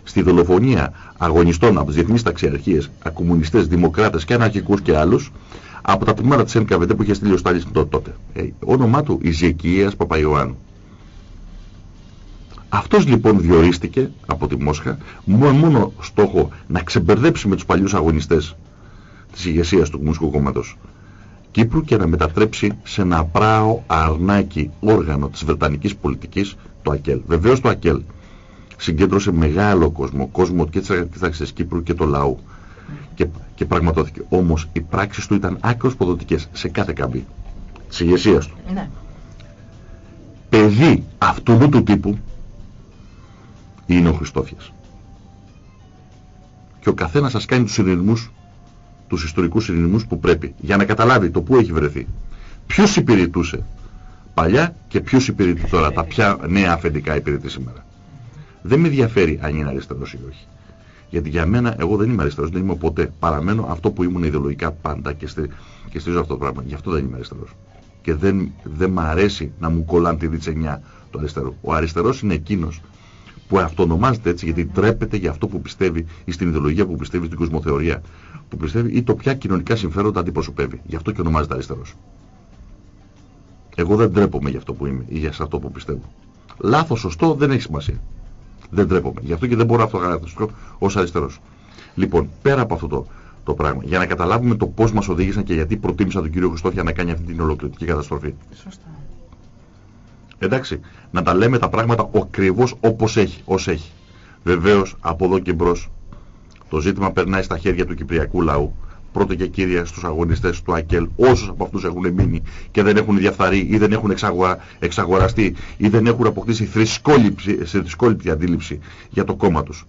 στη δολοφονία αγωνιστών από τις διεθνείς ταξιαρχίες, ακομμουνιστές, δημοκράτες και αναρχικούς και άλλους, από τα τμήματα της НΚΒΔ που είχε στείλει ο Στάλιν τότε. Ε, όνομά του Ιζεκίας Παπαϊωάννου. Αυτός λοιπόν διορίστηκε από τη Μόσχα με μόνο στόχο να ξεμπερδέψει με τους παλιούς αγωνιστές της ηγεσίας του Κομμουνιστικού Κόμματος Κύπρου και να μετατρέψει σε ένα πράο αρνάκι όργανο της Βρετανικής πολιτικής το ΑΚΕΛ. Βεβαίως το ΑΚΕΛ συγκέντρωσε μεγάλο κόσμο, κόσμο και της Αρχιτάξης Κύπρου και το λαού και, και πραγματώθηκε. Όμως οι πράξεις του ήταν άκρως ποδοτικές σε κάθε καμπή της ηγεσίας του. Ναι. Παιδί αυτού του τύπου είναι ο Χριστόφιας. Και ο καθένας σας κάνει τους συνειδημούς τους ιστορικούς συνειδημούς που πρέπει για να καταλάβει το πού έχει βρεθεί. Ποιος υπηρετούσε παλιά και ποιος υπηρετεί τώρα, τα ποια νέα αφεντικά υπηρετεί σήμερα. Δεν με ενδιαφέρει αν είναι αριστερός ή όχι. Γιατί για μένα, εγώ δεν είμαι αριστερός, δεν είμαι ποτέ. Παραμένω αυτό που ήμουν ιδεολογικά πάντα και, στε, και στηρίζω αυτό το πράγμα. Γι' αυτό δεν είμαι αριστερός. Και δεν, δεν μ' αρέσει να μου κολλάνε τη διτσενιά του αριστερού. Ο αριστερός είναι εκείνος που αυτονομάζεται έτσι γιατί τρέπεται για αυτό που πιστεύει ή στην ιδεολογία που πιστεύει, στην κοσμοθεωρία που πιστεύει ή το ποια κοινωνικά συμφέροντα αντιπροσωπεύει. Γι' αυτό και ονομάζεται αριστερός. Εγώ δεν τρέπομαι για αυτό που είμαι ή για αυτό που πιστεύω. Λάθος, σωστό, δεν έχει σημασία. Δεν τρέπομαι. Γι' αυτό και δεν μπορώ να αυτογραφιστώ ως αριστερός. Λοιπόν, πέρα από αυτό το, το πράγμα, για να καταλάβουμε το πώς μας οδήγησαν και γιατί προτίμησαν τον κύριο Χριστόφια να κάνει αυτή την ολοκληρωτική καταστροφή. Σωστά. Εντάξει, να τα λέμε τα πράγματα ακριβώς όπως έχει, ως έχει. Βεβαίως, από εδώ και μπρος, το ζήτημα περνάει στα χέρια του κυπριακού λαού. Πρώτα και κύρια στους αγωνιστές του ΑΚΕΛ, όσους από αυτούς έχουν μείνει και δεν έχουν διαφθαρεί ή δεν έχουν εξαγοραστεί ή δεν έχουν αποκτήσει θρησκόληπτη αντίληψη για το κόμμα τους.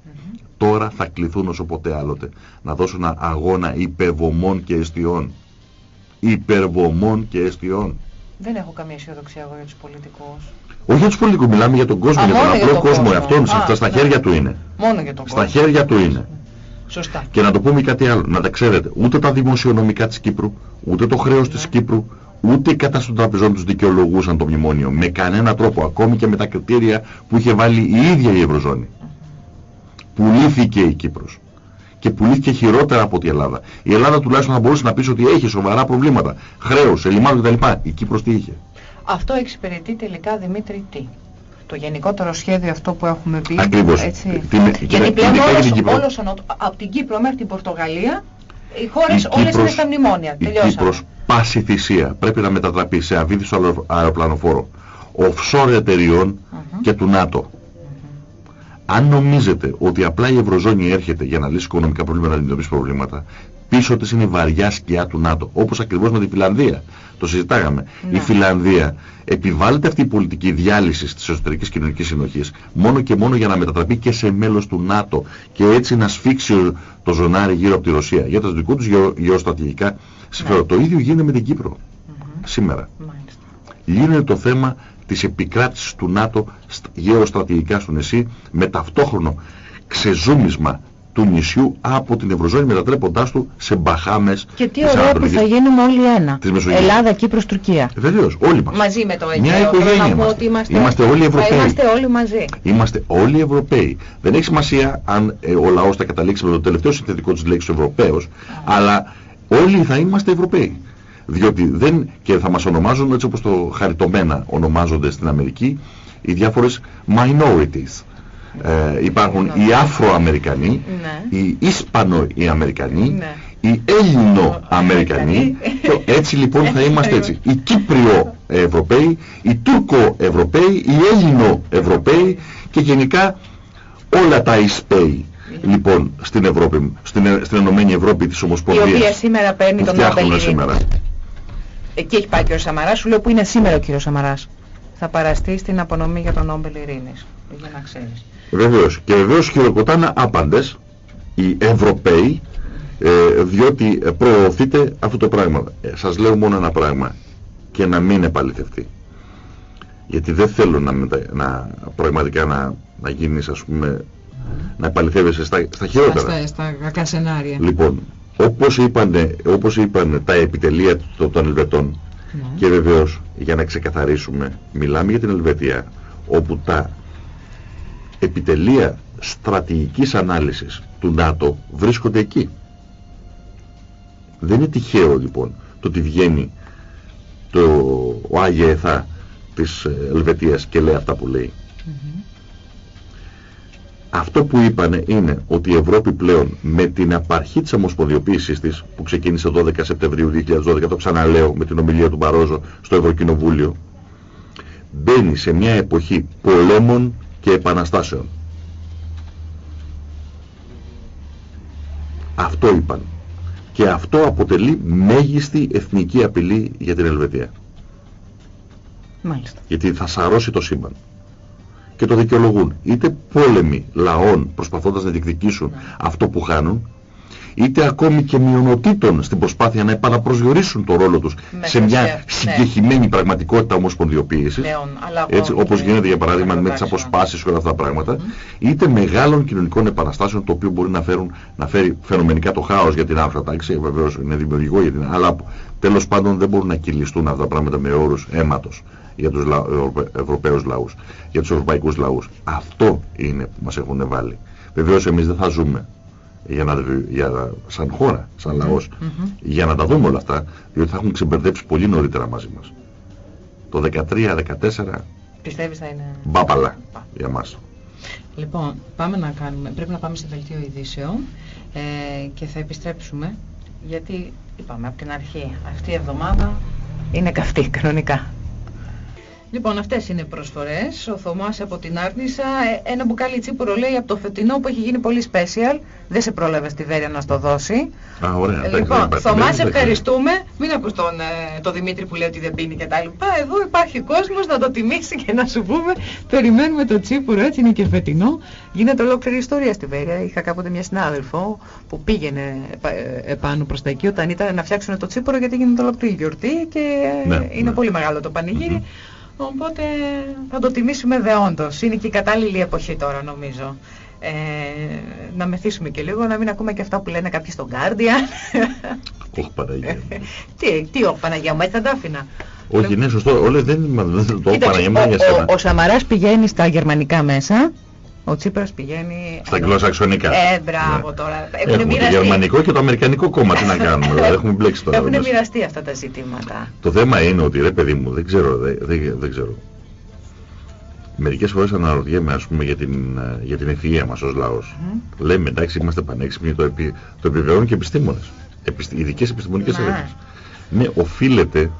Τώρα θα κληθούν όσο ποτέ άλλοτε να δώσουν αγώνα υπερβομών και αιστειών. Υπερβομών και αιστειών. Δεν έχω καμία αισιοδοξία εγώ για τους πολιτικούς. Όχι για τους πολιτικούς, μιλάμε για τον κόσμο, για τον απλό κόσμο, κόσμο. αυτόν, στα ναι. χέρια του είναι. Μόνο για τον Στα χέρια του είναι. Σωστά. Και να το πούμε κάτι άλλο, να τα ξέρετε, ούτε τα δημοσιονομικά της Κύπρου, ούτε το χρέος της ναι. Κύπρου, ούτε οι κατάσταση των τραπεζών τους δικαιολογούσαν το μνημόνιο. Με κανένα τρόπο, ακόμη και με τα κριτήρια που είχε βάλει η ίδια η Ευρωζώνη. Πουλήθηκε η Κύπρος. Και πουλήθηκε χειρότερα από τη Ελλάδα. Η Ελλάδα τουλάχιστον θα μπορούσε να πεις ότι έχει σοβαρά προβλήματα. Χρέος, ελλημάτων κτλ. Η Κύπρος τι είχε; Αυτό εξυπηρετεί τελικά Δημήτρη τι; Το γενικότερο σχέδιο αυτό που έχουμε πει. Ακριβώς. Έτσι. Γιατί πλέον όλος, όλος, από την Κύπρο μέχρι την Πορτογαλία οι χώρες όλες είναι στα μνημόνια. Η Κύπρος πάση θυσία πρέπει να μετατραπεί σε αβίδιστο αεροπλανοφόρο offshore εταιριών και του ΝΑΤΟ. Αν νομίζετε ότι απλά η Ευρωζώνη έρχεται για να λύσει οικονομικά προβλήματα, να αντιμετωπίσει προβλήματα, πίσω της είναι η βαριά σκιά του ΝΑΤΟ. Όπως ακριβώς με τη Φιλανδία. Το συζητάγαμε. Η ναι. Φιλανδία επιβάλλεται αυτή η πολιτική διάλυσης της εσωτερικής κοινωνικής συνοχής μόνο και μόνο για να μετατραπεί και σε μέλος του ΝΑΤΟ και έτσι να σφίξει το ζωνάρι γύρω από τη Ρωσία για τα δικού τους γεωστρατηγικά συμφέροντα. Ναι. Το ίδιο γίνεται με την Κύπρο σήμερα. Μάλιστα. το θέμα της επικράτησης του ΝΑΤΟ γεωστρατηγικά στο νησί με ταυτόχρονο ξεζούμισμα του νησιού από την Ευρωζώνη μετατρέποντάς του σε Μπαχάμες Και τι ωραίο που θα γίνουμε όλοι ένα. Ελλάδα, Κύπρος, Τουρκία. Βεβαίως, όλοι μας. Μαζί με το Μια οικογένεια μας. Είμαστε, είμαστε όλοι Ευρωπαίοι. Είμαστε όλοι μαζί. Είμαστε όλοι Ευρωπαίοι. Δεν έχει σημασία αν ε, ο λαός θα καταλήξει με το τελευταίο συνθετικό της λέξης Ευρωπαίος, αλλά όλοι θα είμαστε Ευρωπαίοι. Διότι δεν, και θα μας ονομάζουν έτσι όπως το χαριτωμένα ονομάζονται στην Αμερική, οι διάφορες minorities. Ε, υπάρχουν οι Αφροαμερικανοί, ναι. οι Ισπανοαμερικανοί, ναι. οι Έλληνο-Αμερικανοί. έτσι λοιπόν θα είμαστε έτσι. Οι Κύπριο-Ευρωπαίοι, οι Τούρκο-Ευρωπαίοι, οι Έλληνο-Ευρωπαίοι και γενικά όλα τα Ισπαίοι. Λοιπόν, στην Ευρώπη, στην, στην Ενωμένη Ευρώπη της Ομοσπονδίας. Η οποία σήμερα παίρνει τον Νόμπελ σήμερα. Εκεί έχει πάει ο κ. Σαμαράς, σου λέω που είναι σήμερα ο κ. Σαμαράς. Θα παραστεί στην απονομή για τον Νόμπελ Ειρήνης. Για να ξέρεις. Βεβαίως. Και βεβαίως χειροκροτάνε άπαντες οι Ευρωπαίοι ε, διότι προωθείτε αυτό το πράγμα. Ε, σας λέω μόνο ένα πράγμα και να μην επαληθευτεί. Γιατί δεν θέλω να, να πραγματικά να, να γίνεις ας πούμε να επαληθεύεσαι στα, στα χειρότερα. Στα, στα κακά σενάρια. Λοιπόν, όπως είπαν, όπως είπαν τα επιτελεία των Ελβετών ναι. και βεβαίως για να ξεκαθαρίσουμε μιλάμε για την Ελβετία όπου τα επιτελεία στρατηγικής ανάλυσης του ΝΑΤΟ βρίσκονται εκεί. Δεν είναι τυχαίο λοιπόν το ότι βγαίνει το, ο Άγιε Εθά της Ελβετίας και λέει αυτά που λέει. Αυτό που είπανε είναι ότι η Ευρώπη πλέον με την απαρχή της ομοσπονδιοποίησης της που ξεκίνησε 12 Σεπτεμβρίου 2012, το ξαναλέω με την ομιλία του Μπαρόζο στο Ευρωκοινοβούλιο, μπαίνει σε μια εποχή πολέμων και επαναστάσεων. Αυτό είπαν. Και αυτό αποτελεί μέγιστη εθνική απειλή για την Ελβετία. Μάλιστα. Γιατί θα σαρώσει το σύμπαν. Και το δικαιολογούν. Είτε πόλεμοι λαών προσπαθώντας να διεκδικήσουν ναι. αυτό που χάνουν, είτε ακόμη και μειονοτήτων στην προσπάθεια να επαναπροσδιορίσουν το ρόλο τους σε μια ναι. συγκεκριμένη πραγματικότητα ομοσπονδιοποίησης, έτσι, όπως γίνεται για παράδειγμα με τις αποσπάσεις και όλα αυτά τα πράγματα, είτε μεγάλων κοινωνικών επαναστάσεων το οποίο μπορεί να, φέρουν, να φέρει φαινομενικά το χάος για την άρθρα τάξη, βεβαίως είναι δημιουργικό για την αλλά τέλος πάντων δεν μπορούν να κυλιστούν αυτά τα πράγματα με όρους αίματος για τους Ευρωπαίους λαούς, για τους ευρωπαϊκούς λαούς. Αυτό είναι που μας έχουν βάλει. Βεβαίως εμείς δεν θα ζούμε για να, για, σαν χώρα, σαν λαός, για να τα δούμε όλα αυτά, διότι θα έχουν ξεμπερδέψει πολύ νωρίτερα μαζί μας. Το 13-14 Πιστεύεις θα είναι... μπάπαλα για μας. Λοιπόν, πάμε να κάνουμε, πρέπει να πάμε σε δελτίο ειδήσεων ε, και θα επιστρέψουμε, γιατί είπαμε από την αρχή, αυτή η εβδομάδα είναι καυτή κανονικά. Λοιπόν, αυτές είναι προσφορές. Ο Θωμάς από την Άρνησα. Ε, ένα μπουκάλι τσίπουρο λέει από το φετινό που έχει γίνει πολύ special. Δεν σε πρόλαβε στη Βέρεια να στο δώσει. Α, ωραία. Λοιπόν, Θωμάς, ευχαριστούμε. Μην ακούς τον, ε, τον Δημήτρη που λέει ότι δεν πίνει κτλ. Εδώ υπάρχει κόσμος να το τιμήσει και να σου πούμε. Περιμένουμε το τσίπουρο, έτσι είναι και φετινό. Γίνεται ολόκληρη ιστορία στη Βέρεια. Είχα κάποτε μια συνάδελφο που πήγαινε ε, επάνω προς τα εκεί όταν ήταν να φτιάξουν το τσίπουρο γιατί γίνεται ολόκληρη γιορτή και ναι, είναι ναι. πολύ μεγάλο το πανηγύρι. Οπότε θα το τιμήσουμε δεόντως. Είναι και η κατάλληλη εποχή τώρα νομίζω. Ε, να μεθύσουμε και λίγο, να μην ακούμε και αυτά που λένε κάποιοι στον Guardian. Όχι Παναγία μου. τι, τι όχι Παναγία μου, έτσι θα τα άφηνα. Όχι, ναι, σωστό. Όλες δεν είναι το Παναγία μου για σένα. Ο, ο Σαμαράς πηγαίνει στα γερμανικά μέσα ο Τσίπρας πηγαίνει... Στα αγγλοσαξονικά. Ε, μπράβο ναι. τώρα. Έχουν Έχουμε μοιραστεί. το γερμανικό και το αμερικανικό κόμμα, τι να κάνουμε, δηλαδή έχουμε μπλέξει τώρα. Έχουν μοιραστεί αυτά τα ζητήματα. Το θέμα είναι ότι, ρε παιδί μου, δεν ξέρω, δεν, δεν, δεν ξέρω. Μερικές φορές αναρωτιέμαι, ας πούμε, για την, για την ευφυΐα μας ως λαός. Mm. Λέμε, εντάξει, είμαστε πανέξυπνοι, το, επι, το επιβεβαιώνουν και επιστήμονες. Επιστη, ειδικές επιστημονικές έρευνες. Ναι, οφείλεται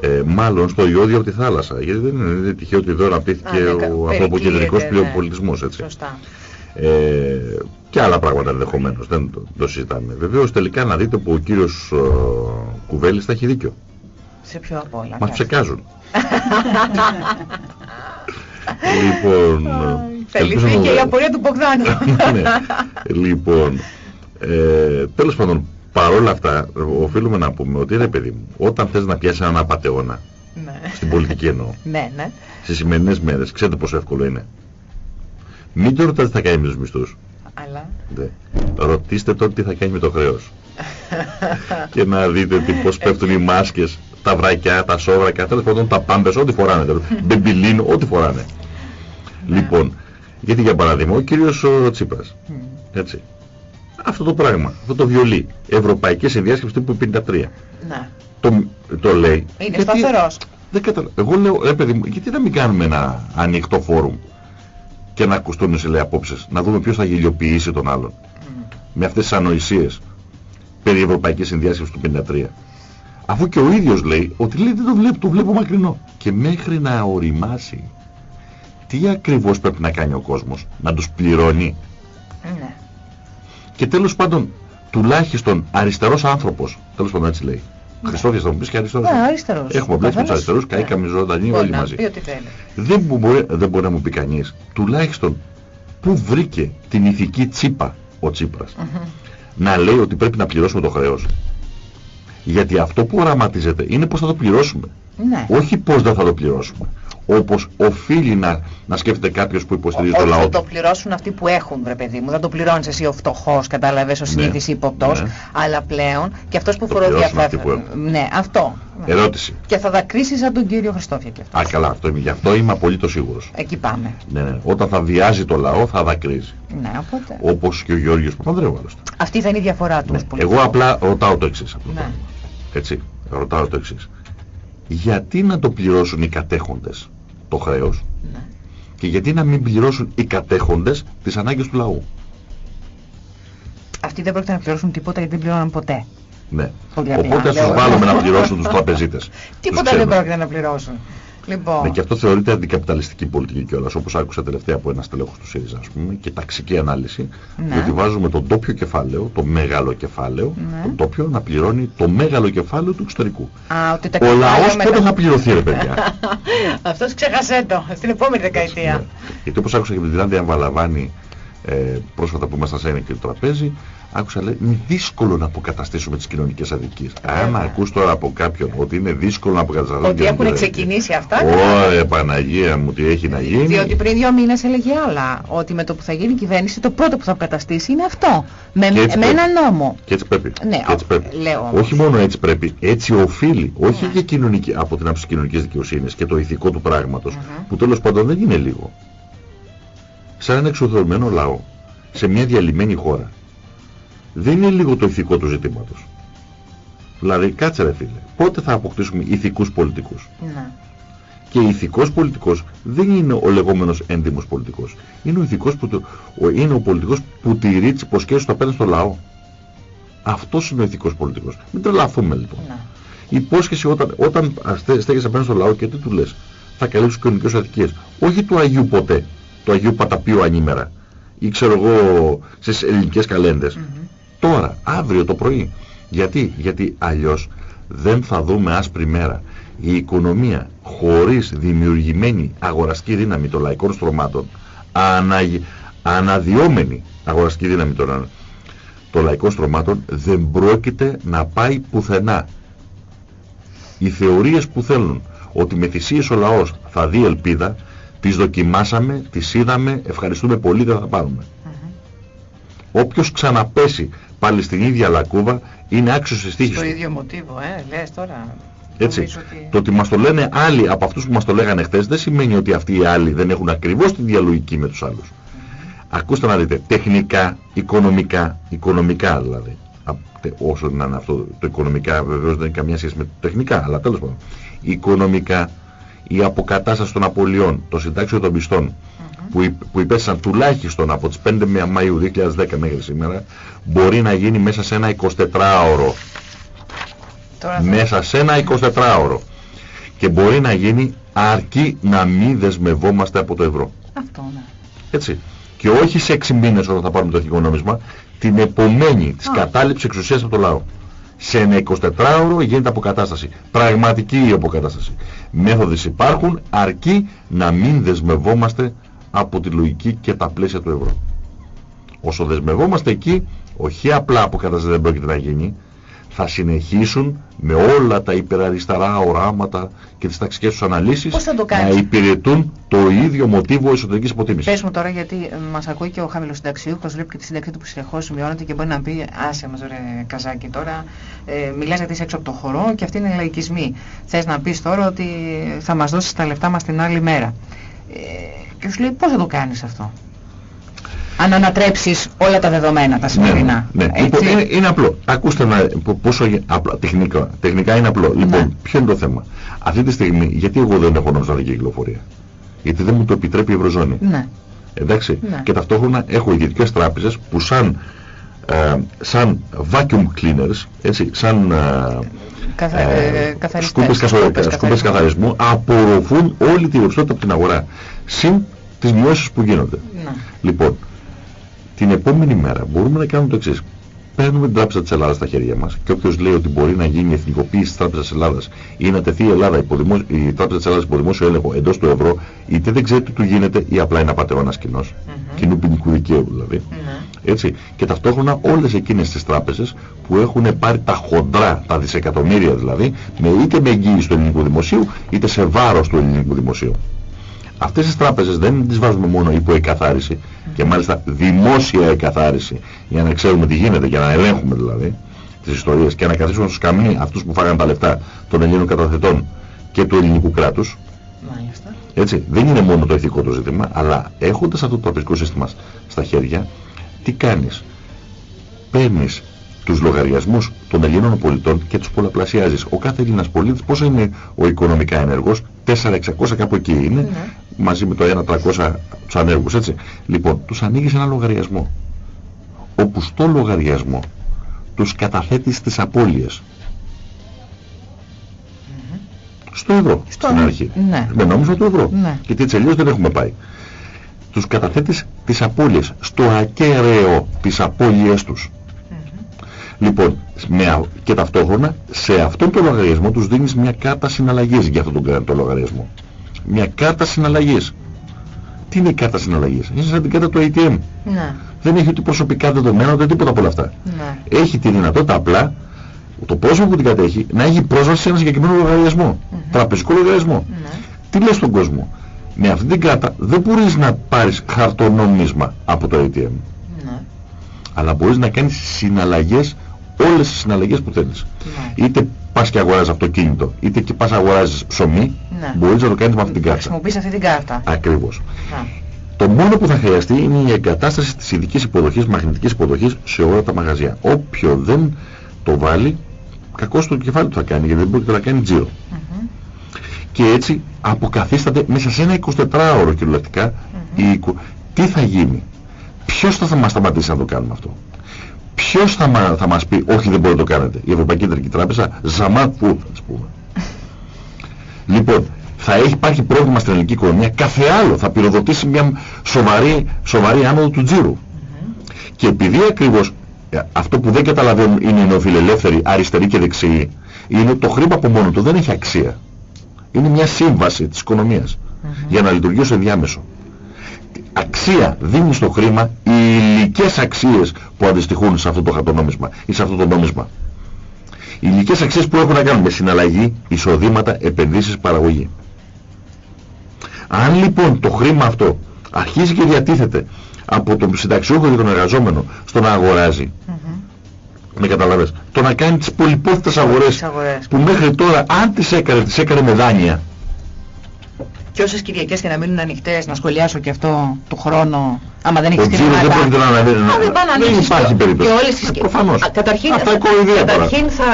Ε, μάλλον στο ιόδιο από τη θάλασσα. Γιατί δεν είναι, είναι τυχαίο ότι εδώ αναπτύχθηκε ναι, ο ανθρωποκεντρικός ναι. πολιτισμός. Έτσι. Σωστά. Ε, και άλλα πράγματα ενδεχομένως. Δεν το, το συζητάμε. Βεβαίως τελικά να δείτε που ο κύριος ε, Κουβέλης θα έχει δίκιο. Σε ποιο από όλα. Μα ψεκάζουν. λοιπόν. Θεληθεί και η απορία του Μπογδάνου. ναι. Λοιπόν. Ε, τέλος πάντων, παρόλα αυτά, οφείλουμε να πούμε ότι ρε παιδί μου, όταν θες να πιάσεις έναν απατεώνα, ναι. στην πολιτική εννοώ, ναι, ναι. στις σημερινές μέρες, ξέρετε πόσο εύκολο είναι. Μην το ρωτάτε τι θα κάνει με τους μισθούς. Αλλά... Ναι. Ρωτήστε τότε τι θα κάνει με το χρέος. και να δείτε τι, πώς πέφτουν οι μάσκες, τα βρακιά, τα σόβρακα, τέλος πάντων τα πάμπες, ό,τι φοράνε. Μπεμπιλίνο, ό,τι φοράνε. Ναι. Λοιπόν, γιατί για παράδειγμα, ο κύριος ο Τσίπρας, έτσι, αυτό το πράγμα, αυτό το βιολί, Ευρωπαϊκή Συνδιάσκεψη τύπου 53. Ναι. Το, το λέει. Είναι γιατί, σταθερός. Δεν καταλαβαίνω. Εγώ λέω, ρε παιδί μου, γιατί να μην κάνουμε ένα ανοιχτό φόρουμ και να ακουστούν σε λέει απόψεις, να δούμε ποιος θα γελιοποιήσει τον άλλον. Mm. Με αυτές τις ανοησίες περί Ευρωπαϊκής Συνδιάσκεψης του 53. Αφού και ο ίδιος λέει ότι λέει δεν το βλέπω, το βλέπω μακρινό. Και μέχρι να οριμάσει τι ακριβώς πρέπει να κάνει ο κόσμος, να τους πληρώνει; Ναι. Και τέλος πάντων, τουλάχιστον αριστερός άνθρωπος, τέλος πάντων έτσι λέει. Ναι. Χριστόφιας θα μου πεις και αριστερός. Ναι, αριστερός. Έχουμε μπλέξει με τους αριστερούς, ναι. καήκαμε ζωντανοί όλοι μαζί. Δεν μπορεί, δεν μπορεί να μου πει κανείς, τουλάχιστον, πού βρήκε την ηθική τσίπα ο Τσίπρας. Mm -hmm. Να λέει ότι πρέπει να πληρώσουμε το χρέος. Γιατί αυτό που οραματίζεται είναι πώς θα το πληρώσουμε. Ναι. Όχι πώς δεν θα το πληρώσουμε όπως οφείλει να, να σκέφτεται κάποιος που υποστηρίζει το λαό. Θα το πληρώσουν αυτοί που έχουν, βρε παιδί μου. Δεν το πληρώνεις εσύ ο φτωχός, κατάλαβες, ο ναι, συνήθις ναι, ύποπτος, ναι. αλλά πλέον και αυτός που φοροδιαφέρει. Ναι, αυτό. Ερώτηση. Και θα δακρύσεις σαν τον κύριο Χριστόφια και αυτό. Α, καλά, αυτό, γι' αυτό είμαι απολύτως σίγουρος. Εκεί πάμε. Ναι, ναι. Όταν θα βιάζει το λαό θα δακρύζει. Ναι, οπότε. Όπως και ο Γιώργος Παπανδρέου άλλωστε. Αυτή θα είναι η διαφορά του. Ναι. Εγώ απλά ρωτάω το εξής. Ναι. Έτσι, ρωτάω το εξής. Γιατί να το πληρώσουν οι κατέχοντες το χρέος; Ναι. και γιατί να μην πληρώσουν οι κατέχοντες τις ανάγκες του λαού; Αυτοί δεν πρόκειται να πληρώσουν τίποτα γιατί δεν πληρώναν ποτέ. Ναι. Οπότε τους βάλουμε να πληρώσουν τους τραπεζίτες. Τίποτα δεν πρόκειται να πληρώσουν. Λοιπόν. Ναι, και αυτό θεωρείται αντικαπιταλιστική πολιτική κιόλας. Όπως άκουσα τελευταία από ένα στελέχος του ΣΥΡΙΖΑ, ας πούμε, και ταξική ανάλυση. Ναι. Ότι βάζουμε τον τόπιο κεφάλαιο, το μεγάλο κεφάλαιο, ναι. τον τόπιο να πληρώνει το μεγάλο κεφάλαιο του εξωτερικού. Α, ότι τα Ο λαός πότε θα πληρωθεί, ρε παιδιά; αυτός ξέχασέ το στην επόμενη δεκαετία. Ναι. Γιατί όπως άκουσα και με την Τιλάνδια Βαλαβάνη ε, πρόσφατα που ήμασταν σε ένα και τραπέζι, άκουσα λέει είναι δύσκολο να αποκαταστήσουμε τις κοινωνικές αδικίες. Αν ακούς τώρα από κάποιον ότι είναι δύσκολο να αποκαταστήσουμε Ότι έχουν ξεκινήσει αυτά. Ωραία Παναγία μου τι έχει να γίνει. Διότι πριν δύο μήνες έλεγε άλλα. Ότι με το που θα γίνει η κυβέρνηση το πρώτο που θα αποκαταστήσει είναι αυτό. Με, με ένα νόμο. Και έτσι πρέπει. Ναι, και έτσι πρέπει. Λέω όχι μόνο έτσι πρέπει, έτσι οφείλει. Όχι ναι. και κοινωνική, από την άψη κοινωνικής δικαιοσύνης και το ηθικό του πράγματος. Που τέλος πάντων δεν είναι λίγο. Σαν ένα εξοδορμένο λαό σε μια διαλυμένη χώρα δεν είναι λίγο το ηθικό του ζητήματος. Δηλαδή, κάτσε ρε φίλε, πότε θα αποκτήσουμε ηθικούς πολιτικούς; Ναι. Και ηθικός πολιτικός δεν είναι ο λεγόμενος έντιμος πολιτικός. Είναι ο, ηθικός που, ο, είναι ο πολιτικός που τηρεί τις υποσχέσεις του απέναντι στο λαό. Αυτός είναι ο ηθικός πολιτικός. Μην τρελαθούμε λοιπόν. Ναι. Η υπόσχεση όταν, όταν στέκεσαι απέναντι στο λαό και τι του λες; Θα καλύψεις κοινωνικές αδικίες. Όχι του Αγίου ποτέ. Του Αγίου Παταπίου ανήμερα. Ή ξέρω εγώ στις ελληνικές καλέντες. Τώρα, αύριο το πρωί. Γιατί, γιατί αλλιώς δεν θα δούμε άσπρη μέρα. Η οικονομία χωρίς δημιουργημένη αγοραστική δύναμη των λαϊκών στρωμάτων, ανα, αναδυόμενη αγοραστική δύναμη των, των λαϊκών στρωμάτων, δεν πρόκειται να πάει πουθενά. Οι θεωρίες που θέλουν ότι με θυσίες ο λαός θα δει ελπίδα, τις δοκιμάσαμε, τις είδαμε, ευχαριστούμε πολύ, δεν θα πάρουμε. Όποιος ξαναπέσει πάλι στην ίδια λακκούβα είναι άξιος της τύχης Στο ίδιο μοτίβο, ε, λες τώρα. Έτσι. Ότι... Το ότι μας το λένε άλλοι από αυτούς που μας το λέγανε χθες δεν σημαίνει ότι αυτοί οι άλλοι δεν έχουν ακριβώς τη διαλογική με τους άλλους. Ακούστε να δείτε, τεχνικά, οικονομικά, οικονομικά δηλαδή, όσο να είναι αυτό το οικονομικά βεβαίως δεν έχει καμία σχέση με το τεχνικά, αλλά τέλος πάντων, οικονομικά, η αποκατάσταση των απολειών, το συντάξιο των πιστών, που, που υπέστησαν τουλάχιστον από τις 5 Μαΐου 2010 μέχρι σήμερα μπορεί να γίνει μέσα σε ένα 24ωρο. Μέσα σε ένα 24ωρο. Και μπορεί να γίνει αρκεί να μην δεσμευόμαστε από το ευρώ. Αυτό, ναι. Έτσι. Και όχι σε 6 μήνες όταν θα πάρουμε το εθνικό νόμισμα, την επομένη της κατάληψης εξουσίας από το λαό. Σε ένα 24ωρο γίνεται αποκατάσταση. Πραγματική αποκατάσταση. Μέθοδες υπάρχουν αρκεί να μην δεσμευόμαστε από τη λογική και τα πλαίσια του ευρώ. Όσο δεσμευόμαστε εκεί, όχι απλά αποκατάσταση δεν πρόκειται να γίνει, θα συνεχίσουν με όλα τα υπεραριστερά οράματα και τις ταξικές τους αναλύσεις να υπηρετούν το ίδιο μοτίβο εσωτερικής αποτίμησης. Πες μου τώρα γιατί μας ακούει και ο χαμηλός συνταξιούχος, βλέπει και τη σύνταξή του που συνεχώς μειώνεται και μπορεί να πει άσε μας ρε καζάκι τώρα, ε, μιλάς γιατί είσαι έξω από το χορό και αυτοί είναι λαϊκισμοί. Θες να πεις τώρα ότι θα μας δώσεις τα λεφτά μας την άλλη μέρα. Ε, και σου λέει πώς θα το κάνεις αυτό; Αν ανατρέψεις όλα τα δεδομένα, τα σημερινά. Ναι, ναι. Λοιπόν, είναι, είναι, απλό. Ακούστε να, πόσο απλό, τεχνικά, τεχνικά είναι απλό. Ναι. Λοιπόν, ποιο είναι το θέμα; Αυτή τη στιγμή, γιατί εγώ δεν έχω νομισματική κυκλοφορία; Γιατί δεν μου το επιτρέπει η Ευρωζώνη. Ναι. Εντάξει. Ναι. Και ταυτόχρονα έχω ιδιωτικές τράπεζες που σαν, ε, σαν vacuum cleaners, έτσι, σαν ε, Καθα... ε, σκούπες, σκούπες καθαρισμού, απορροφούν όλη τη ρευστότητα από την αγορά. Συν τις μειώσεις που γίνονται. Ναι. Λοιπόν, την επόμενη μέρα μπορούμε να κάνουμε το εξής. Παίρνουμε την Τράπεζα της Ελλάδας στα χέρια μας και όποιος λέει ότι μπορεί να γίνει η εθνικοποίηση της Τράπεζας της Ελλάδας ή να τεθεί η, Ελλάδα υπό δημόσιο, η Τράπεζα της Ελλάδας υπό δημόσιο έλεγχο εντός του ευρώ, είτε δεν ξέρει τι του γίνεται ή απλά είναι απαταιώνα κοινό, mm -hmm. κοινού ποινικού δικαίου δηλαδή. Έτσι. Και ταυτόχρονα όλες εκείνες τις τράπεζες που έχουν πάρει τα χοντρά, τα δισεκατομμύρια δηλαδή, με, είτε με εγγύηση του ελληνικού δημοσίου, είτε σε βάρος του ελληνικού δημοσίου. Αυτές τις τράπεζες δεν τις βάζουμε μόνο υπό εκαθάριση και μάλιστα δημόσια εκαθάριση για να ξέρουμε τι γίνεται, για να ελέγχουμε δηλαδή τις ιστορίες και να καθίσουμε στους καμίνοι αυτούς που φάγαν τα λεφτά των Ελλήνων καταθετών και του ελληνικού κράτους. Μάλιστα. Έτσι, δεν είναι μόνο το ηθικό το ζήτημα, αλλά έχοντας αυτό το τραπεζικό σύστημα στα χέρια, τι κάνεις; Παίρνεις τους λογαριασμούς των Ελλήνων πολιτών και τους πολλαπλασιάζεις. Ο κάθε Έλληνας πολίτης πόσο είναι ο οικονομικά ενεργός, 4-600 κάπου εκεί είναι, ναι. μαζί με το 1-300 τους ανέργους, έτσι. Λοιπόν, τους ανοίγεις ένα λογαριασμό, όπου στο λογαριασμό τους καταθέτεις στις απώλειες. Στο ευρώ, στο στην αρχή. Ναι. Με νόμισμα του ευρώ. Ναι. Γιατί έτσι αλλιώς δεν έχουμε πάει. Τους καταθέτεις τις απώλειες, στο ακέραιο τις απώλειες τους. Λοιπόν, με, και ταυτόχρονα σε αυτόν τον λογαριασμό τους δίνεις μια κάρτα συναλλαγής για αυτόν τον, τον λογαριασμό. Μια κάρτα συναλλαγής. Τι είναι η κάρτα συναλλαγής; Είναι σαν την κάρτα του ATM. Ναι. Δεν έχει ούτε προσωπικά δεδομένα ούτε τίποτα από όλα αυτά. Ναι. Έχει τη δυνατότητα απλά το πρόσωπο που την κατέχει να έχει πρόσβαση σε ένα συγκεκριμένο λογαριασμό. Mm -hmm. Τραπεζικό λογαριασμό. Ναι. Τι λες στον κόσμο; Με αυτή την κάρτα δεν μπορείς να πάρεις χαρτονόμισμα από το ATM. Ναι. Αλλά μπορείς να κάνεις συναλλαγές όλες τις συναλλαγές που θέλεις. Ναι. Είτε πας και αγοράζεις αυτοκίνητο, είτε και πας αγοράζεις ψωμί, ναι. μπορείς να το κάνεις με αυτή την κάρτα. Χρησιμοποιείς αυτή την κάρτα. Ακριβώς. Ναι. Το μόνο που θα χρειαστεί είναι η εγκατάσταση της ειδικής υποδοχής, μαγνητικής υποδοχής σε όλα τα μαγαζιά. Όποιο δεν το βάλει, κακό στο κεφάλι του θα κάνει, γιατί δεν μπορεί να κάνει τζίρο. Mm -hmm. Και έτσι αποκαθίσταται μέσα σε ένα 24ωρο κυριολεκτικά mm -hmm. η... τι θα γίνει; Ποιος θα μας σταματήσει να το κάνουμε αυτό; Ποιος θα, μα, θα μας πει όχι δεν μπορεί να το κάνετε. Η Ευρωπαϊκή Κεντρική Τράπεζα, ζαμάτ που ας πούμε. λοιπόν, θα έχει υπάρχει πρόβλημα στην ελληνική οικονομία, κάθε άλλο θα πυροδοτήσει μια σοβαρή, σοβαρή άνοδο του τζίρου. Και επειδή ακριβώς ε, αυτό που δεν καταλαβαίνουν είναι οι νεοφιλελεύθεροι, αριστεροί και δεξιοί, είναι το χρήμα από μόνο του δεν έχει αξία. Είναι μια σύμβαση της οικονομίας για να λειτουργεί ως ενδιάμεσο αξία δίνει στο χρήμα οι υλικές αξίες που αντιστοιχούν σε αυτό το χαρτονόμισμα ή σε αυτό το νόμισμα. Οι υλικές αξίες που έχουν να κάνουν με συναλλαγή, εισοδήματα, επενδύσεις, παραγωγή. Αν λοιπόν το χρήμα αυτό αρχίζει και διατίθεται από τον συνταξιούχο και τον εργαζόμενο στο να αγοράζει, mm με καταλαβες, το να κάνει τις πολυπόθητες αγορές, αγορές που μέχρι τώρα αν τις έκανε, τις έκανε με δάνεια, και όσες Κυριακές και να μείνουν ανοιχτές, να σχολιάσω και αυτό του χρόνου, άμα δεν έχεις χρήματα. δεν πρόκειται να ανέβει. Δεν υπάρχει περίπτωση. Και όλες τις... Προφανώς. Καταρχήν, Αυτά καταρχήν θα,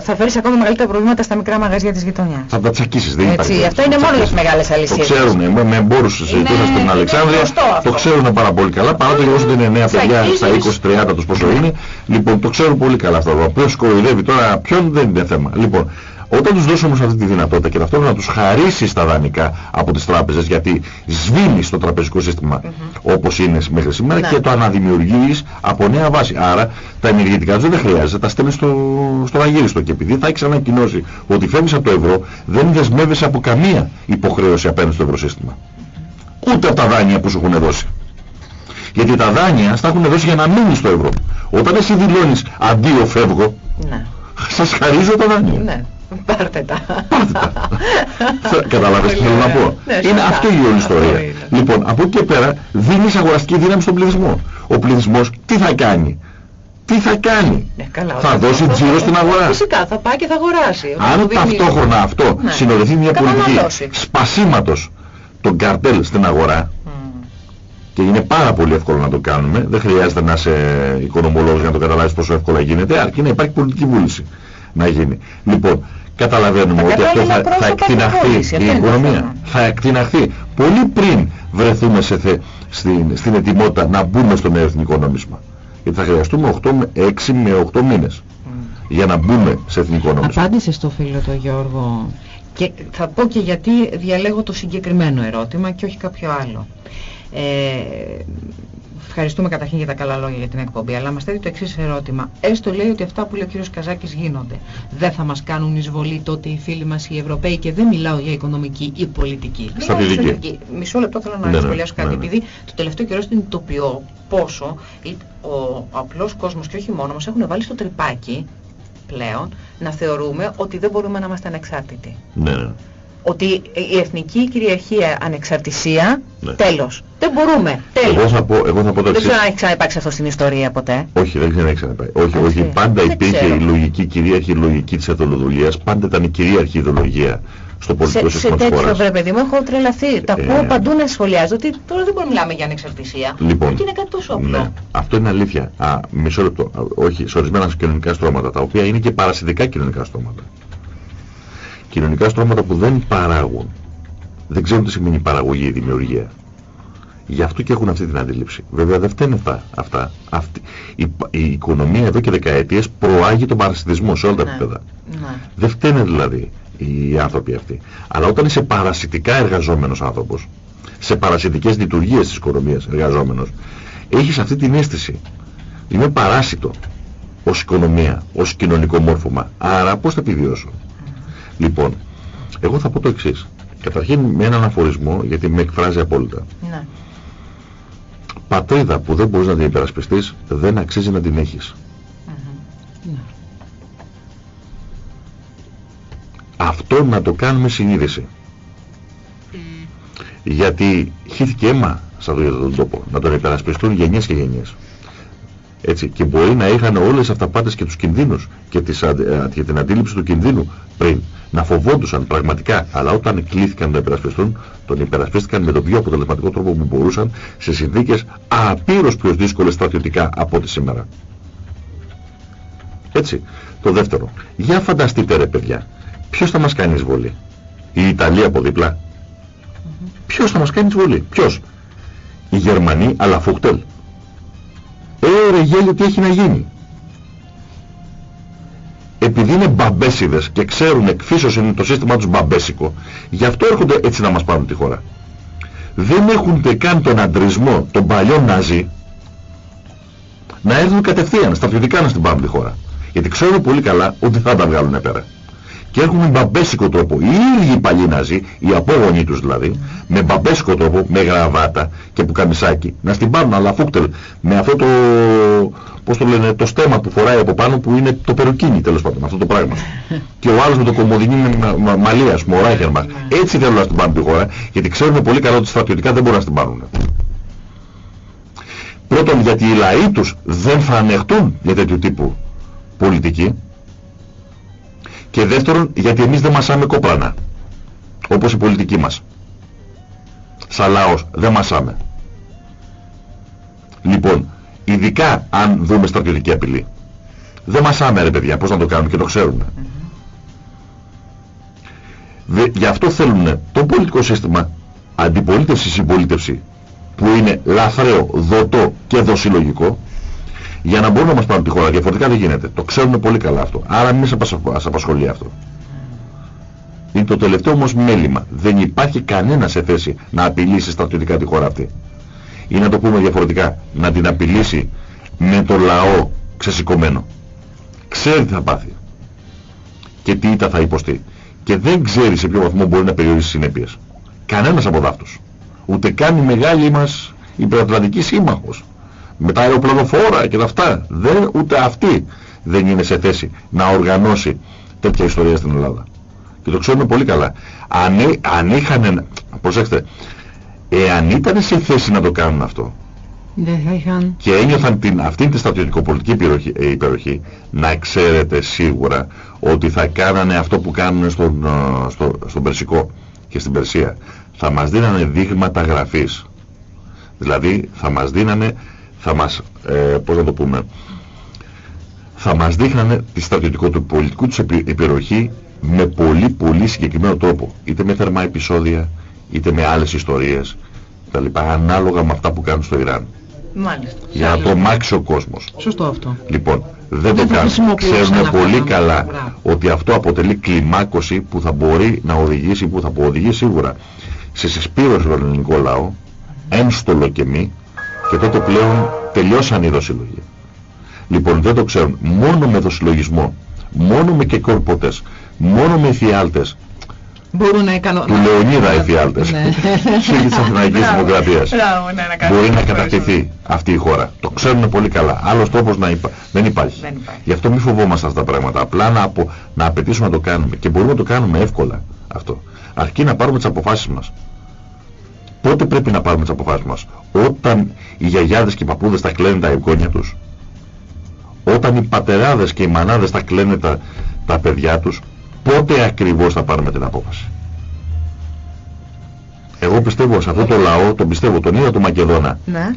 θα φέρεις ακόμα μεγαλύτερα προβλήματα στα μικρά μαγαζιά της γειτονιάς. Θα τα τσακίσεις, δεν υπάρχει. Αυτό είναι μόνος για τις μεγάλες αλυσίδες. Το ξέρουν, με εμπόρους συζητούσα στην Αλεξάνδρεια, το ξέρουν πάρα πολύ καλά, παρά το γεγονός ότι είναι νέα παιδιά στα 20-30 τους πόσο είναι. Λοιπόν, το ξέρουν πολύ καλά αυτό. Ο οποίος κοροϊδεύει τώρα ποιον δεν είναι θέμα. Λοιπόν, Όταν τους δώσουμε αυτή τη δυνατότητα και ταυτόχρονα τους χαρίσεις τα δανεικά από τις τράπεζες γιατί σβήνεις το τραπεζικό σύστημα όπως είναι μέχρι σήμερα ναι. και το αναδημιουργείς από νέα βάση. Άρα τα ενεργητικά τους δεν χρειάζεται, τα στέλνεις στο, στο αγύριστο και επειδή θα έχεις ανακοινώσει ότι φεύγεις από το ευρώ δεν δεσμεύεσαι από καμία υποχρέωση απέναντι στο ευρωσύστημα. Ούτε από τα δάνεια που σου έχουν δώσει. Γιατί τα δάνεια στα έχουν δώσει για να μείνεις στο ευρώ. Όταν εσύ δηλώνεις αντίο φεύγω, ναι. σας χαρίζω τα δάνεια. Ναι. Πάρτε τα. Πάρτε τα. Καταλάβες τι θέλω να πω. Ναι, είναι αυτό η όλη ιστορία. Λοιπόν, από εκεί και πέρα δίνεις αγοραστική δύναμη στον πληθυσμό. Ο πληθυσμός τι θα κάνει; Τι θα κάνει; Ναι, καλά, θα δώσει τζίρο στην αγορά. Φυσικά θα πάει και θα αγοράσει. Αν ταυτόχρονα αυτό ναι. συνοδευτεί μια πολιτική σπασίματος των καρτέλ στην αγορά, και είναι πάρα πολύ εύκολο να το κάνουμε. Δεν χρειάζεται να είσαι οικονομολόγος για να το καταλάβεις πόσο εύκολα γίνεται, αρκεί να υπάρχει πολιτική βούληση να γίνει. Λοιπόν, καταλαβαίνουμε ότι αυτό θα, θα εκτιναχθεί η οικονομία. Θα εκτιναχθεί πολύ πριν βρεθούμε σε θε, στην, στην ετοιμότητα να μπούμε στο νέο εθνικό νόμισμα. Γιατί θα χρειαστούμε 8, 6 με 8 μήνες για να μπούμε σε εθνικό νόμισμα. Απάντησε στο φίλο τον Γιώργο και θα πω και γιατί διαλέγω το συγκεκριμένο ερώτημα και όχι κάποιο άλλο. Ε, ευχαριστούμε καταρχήν για τα καλά λόγια για την εκπομπή, αλλά μας θέτει το εξής ερώτημα. Έστω λέει ότι αυτά που λέει ο κύριος Καζάκης γίνονται. Δεν θα μας κάνουν εισβολή τότε οι φίλοι μας οι Ευρωπαίοι και δεν μιλάω για οικονομική ή πολιτική. Στρατηγική. Μισό λεπτό θέλω να ναι, ναι σχολιάσω κάτι, ναι, ναι. επειδή το τελευταίο καιρό συνειδητοποιώ πόσο ο απλός κόσμος και όχι μόνο μας έχουν βάλει στο τρυπάκι πλέον να θεωρούμε ότι δεν μπορούμε να είμαστε ανεξάρτητοι. Ναι, ναι ότι η εθνική κυριαρχία ανεξαρτησία, ναι. τέλος. Δεν μπορούμε. Τέλος. Εγώ θα πω, εγώ θα πω το Δεν ξέρω αν έχει ξαναυπάρξει αυτό στην ιστορία ποτέ. Όχι, δεν ξέρω αν έχει ξαναυπάρξει. Όχι, όχι, πάντα δεν υπήρχε ξέρω. η λογική κυρίαρχη λογική της εθνολογίας, πάντα ήταν η κυρίαρχη ιδεολογία στο πολιτικό σε, σύστημα της χώρας. Σε τέτοιο βρε παιδί μου έχω τρελαθεί. Τα ακούω ε, παντού να σχολιάζω ότι τώρα δεν μπορούμε να μιλάμε για ανεξαρτησία. Λοιπόν, και είναι κάτι τόσο απλό. Ναι, αυτό είναι αλήθεια. Α, μισό λεπτό. Όχι, σε ορισμένα κοινωνικά στρώματα, τα οποία είναι και παρασυντικά κοινωνικά στρώματα κοινωνικά στρώματα που δεν παράγουν. Δεν ξέρουν τι σημαίνει παραγωγή ή δημιουργία. Γι' αυτό και έχουν αυτή την αντίληψη. Βέβαια δεν φταίνε αυτά. αυτά. Αυτή, η, η οικονομία εδώ και δεκαετίες προάγει τον παρασιτισμό σε όλα τα ναι. επίπεδα. Ναι. Δεν φταίνε δηλαδή οι άνθρωποι αυτοί. Αλλά όταν είσαι παρασιτικά εργαζόμενος άνθρωπος, σε παρασιτικές λειτουργίες της οικονομίας εργαζόμενος, έχεις αυτή την αίσθηση. Είμαι παράσιτο ως οικονομία, ως κοινωνικό μόρφωμα. Άρα πώς θα επιβιώσω; Λοιπόν, εγώ θα πω το εξής. Καταρχήν με έναν αφορισμό, γιατί με εκφράζει απόλυτα. Ναι. Πατρίδα που δεν μπορείς να την υπερασπιστείς, δεν αξίζει να την έχεις. Ναι. Αυτό να το κάνουμε συνείδηση. Γιατί χύθηκε αίμα σε αυτόν τον τόπο, να τον υπερασπιστούν γενιές και γενιές. Έτσι, και μπορεί να είχαν όλες αυταπάτες και τους κινδύνους και, τις, και την αντίληψη του κινδύνου πριν να φοβόντουσαν πραγματικά, αλλά όταν κλήθηκαν να υπερασπιστούν, τον υπερασπίστηκαν με τον πιο αποτελεσματικό τρόπο που μπορούσαν σε συνθήκες απείρως πιο δύσκολες στρατιωτικά από ό,τι σήμερα. Έτσι. Το δεύτερο. Για φανταστείτε ρε παιδιά, ποιος θα μας κάνει εισβολή; Η Ιταλία από δίπλα. Ποιος θα μας κάνει εισβολή; Ποιος; Οι Γερμανοί αλλά φούχτελ. Ε ρε γέλιο τι έχει να γίνει; Επειδή είναι μπαμπέσιδες και ξέρουν εκφίσως είναι το σύστημά τους μπαμπέσικο, γι' αυτό έρχονται έτσι να μας πάρουν τη χώρα. Δεν έχουν καν τον αντρισμό των παλιών Ναζί να έρθουν κατευθείαν στρατιωτικά να στην πάρουν τη χώρα. Γιατί ξέρουν πολύ καλά ότι θα τα βγάλουν πέρα και έχουν με μπαμπέσικο τρόπο, οι ίδιοι παλιοί Ναζί, οι απόγονοι τους δηλαδή, με μπαμπέσικο τρόπο, με γραβάτα και πουκαμισάκι, να στην πάρουν αλλά φούκτελ. Με αυτό το, πώς το λένε, το στέμα που φοράει από πάνω που είναι το περουκίνι τέλος πάντων, αυτό το πράγμα. και ο άλλος με το κομμωδινή με μα, μαλλία, μα, Έτσι θέλουν να στην πάρουν τη χώρα, γιατί ξέρουν πολύ καλά ότι στρατιωτικά δεν μπορούν να στην πάρουν. Πρώτον γιατί οι λαοί τους δεν θα ανεχτούν για τέτοιου τύπου πολιτική, και δεύτερον, γιατί εμείς δεν μασάμε κόπρανα. Όπως η πολιτική μας. Σαν λαός, δεν μασάμε. Λοιπόν, ειδικά αν δούμε στρατιωτική απειλή. Δεν μασάμε ρε παιδιά, πώς να το κάνουμε και το ξέρουμε. Γι' αυτό θέλουν το πολιτικό σύστημα αντιπολίτευση-συμπολίτευση που είναι λαθρέο, δοτό και δοσυλλογικό για να μπορούν να μας πάρουν τη χώρα. Διαφορετικά δεν γίνεται. Το ξέρουμε πολύ καλά αυτό. Άρα μην σε απασχολεί αυτό. Είναι το τελευταίο όμως μέλημα. Δεν υπάρχει κανένα σε θέση να απειλήσει στρατιωτικά τη χώρα αυτή. Ή να το πούμε διαφορετικά, να την απειλήσει με το λαό ξεσηκωμένο. Ξέρει τι θα πάθει και τι ήττα θα υποστεί. Και δεν ξέρει σε ποιο βαθμό μπορεί να περιορίσει συνέπειες. Κανένας από δάφτους. Ούτε καν η μεγάλη μας υπερατλαντική σύμμαχος. Με τα αεροπλανοφόρα και τα αυτά. Δεν, ούτε αυτή δεν είναι σε θέση να οργανώσει τέτοια ιστορία στην Ελλάδα. Και το ξέρουμε πολύ καλά. Αν, αν είχαν, προσέξτε, εάν ήταν σε θέση να το κάνουν αυτό, και ένιωθαν την, αυτήν τη στρατιωτικοπολιτική υπεροχή, ε, υπεροχή, να ξέρετε σίγουρα ότι θα κάνανε αυτό που κάνουν στον, ε, στο, στον Περσικό και στην Περσία. Θα μας δίνανε δείγματα γραφής. Δηλαδή θα μας δίνανε, θα μας, ε, πώς να το πούμε, θα μας δείχνανε τη στρατιωτικό του πολιτικού τους υπεροχή με πολύ πολύ συγκεκριμένο τρόπο. Είτε με θερμά επεισόδια, είτε με άλλες ιστορίες, τα λοιπά, ανάλογα με αυτά που κάνουν στο Ιράν. Μάλιστα. Για να τρομάξει ο κόσμος. Σωστό αυτό. Λοιπόν, δεν, δεν το κάνουν. Ξέρουν πολύ καλά ότι αυτό αποτελεί κλιμάκωση που θα μπορεί να οδηγήσει, που θα οδηγήσει σίγουρα σε συσπήρωση του ελληνικού λαό, ένστολο και μη, και τότε πλέον τελειώσαν οι δοσυλλογοί. Λοιπόν, δεν το ξέρουν. Μόνο με δοσυλλογισμό, μόνο με και κορποτές, μόνο με εφιάλτες, Μπορούν να ικανο... Του Λεωνίδα εφιάλτες. Ναι. της Αθηναϊκής Δημοκρατίας. Ναι, Μπορεί να κατακτηθεί αυτή η χώρα. Το ξέρουν πολύ καλά. Άλλος τρόπος να υπα... δεν, υπάρχει. δεν υπάρχει. Γι' αυτό μη φοβόμαστε αυτά τα πράγματα. Απλά να, απο... να απαιτήσουμε να το κάνουμε. Και μπορούμε να το κάνουμε εύκολα αυτό. Αρκεί να πάρουμε τις αποφάσεις μας. Πότε πρέπει να πάρουμε τις αποφάσεις μας; Όταν οι γιαγιάδες και οι παππούδες τα κλαίνουν τα εγγόνια τους. Όταν οι πατεράδες και οι μανάδες τα κλαίνουν τα, τα παιδιά τους πότε ακριβώς θα πάρουμε την απόφαση; Εγώ πιστεύω σε αυτό το λαό, τον πιστεύω, τον είδα του Μακεδόνα, ναι.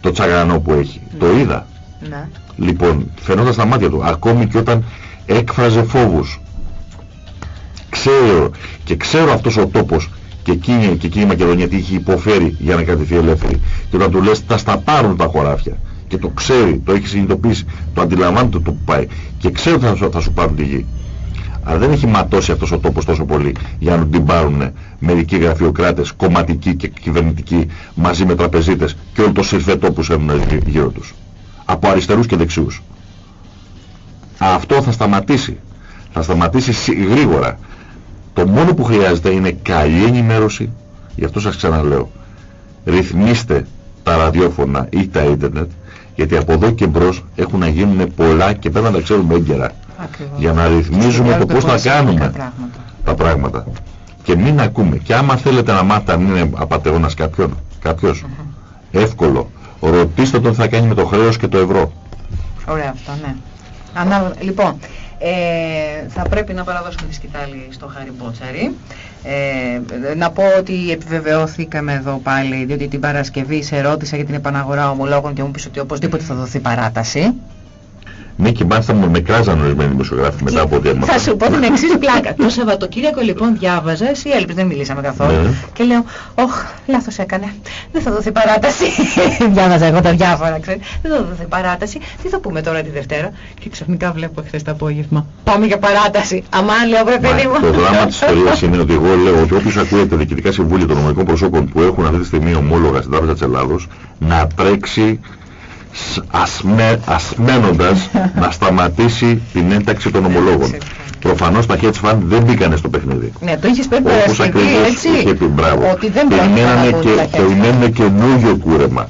το τσαγανό που έχει, ναι. το είδα. Ναι. Λοιπόν, φαινόταν στα μάτια του, ακόμη και όταν έκφραζε φόβους. Ξέρω και ξέρω αυτός ο τόπος και εκείνη, και εκείνη η Μακεδονία τι είχε υποφέρει για να κρατηθεί ελεύθερη. Και όταν του λες θα στα πάρουν τα χωράφια και το ξέρει, το έχει συνειδητοποιήσει, το αντιλαμβάνεται το που πάει και ξέρει ότι θα, θα σου πάρουν τη γη. Αλλά δεν έχει ματώσει αυτός ο τόπος τόσο πολύ για να την πάρουν μερικοί γραφειοκράτες, κομματικοί και κυβερνητικοί μαζί με τραπεζίτες και όλο το συρφετό που έχουν γύρω τους. Από αριστερούς και δεξιούς. Αυτό θα σταματήσει. Θα σταματήσει γρήγορα. Το μόνο που χρειάζεται είναι καλή ενημέρωση. Γι' αυτό σας ξαναλέω. Ρυθμίστε τα ραδιόφωνα ή τα ίντερνετ γιατί από εδώ και μπρος έχουν να γίνουν πολλά και πρέπει να τα ξέρουμε έγκαιρα. Για να ρυθμίζουμε το πώς θα κάνουμε τα πράγματα. Και μην ακούμε. Και άμα θέλετε να μάθετε αν είναι απαταιώνας κάποιον, κάποιος, εύκολο. Ρωτήστε τον τι θα κάνει με το χρέος και το ευρώ. Ωραία αυτό, ναι. Ανάλογα. Λοιπόν, ε, θα πρέπει να παραδώσουμε τη σκητάλη στο Χάρη Μπότσαρη. Ε, να πω ότι επιβεβαιώθηκαμε εδώ πάλι, διότι την Παρασκευή σε ρώτησα για την επαναγορά ομολόγων και μου πεις ότι οπωσδήποτε θα δοθεί παράταση. Ναι, και μάλιστα μου με κράζαν ορισμένοι δημοσιογράφοι μετά από ό,τι έμαθα. Θα σου πω την εξής πλάκα. το Σαββατοκύριακο λοιπόν διάβαζα, εσύ έλειπε, δεν μιλήσαμε καθόλου. Ναι. Και λέω, Ωχ, λάθος έκανε. Δεν θα δοθεί παράταση. διάβαζα εγώ τα διάφορα, ξέρεις. Δεν θα δοθεί παράταση. Τι θα πούμε τώρα τη Δευτέρα. Και ξαφνικά βλέπω χθες το απόγευμα. Πάμε για παράταση. Αμά λέω, βρε παιδί μου. Το δράμα της ιστορίας είναι ότι εγώ λέω ότι όποιος ακούει τα διοικητικά συμβούλια των νομικών προσώπων που έχουν αυτή τη στιγμή ομόλογα στην Τράπεζα της Ελλάδος να τρέξει ασμέ, ασμένοντας να σταματήσει την ένταξη των ομολόγων. Προφανώς τα hedge fund δεν μπήκανε στο παιχνίδι. Ναι, το είχες πει Όπως ακριβώς έτσι, είχε πει, μπράβο. Ότι δεν περιμένανε και, περιμένουν καινούργιο κούρεμα.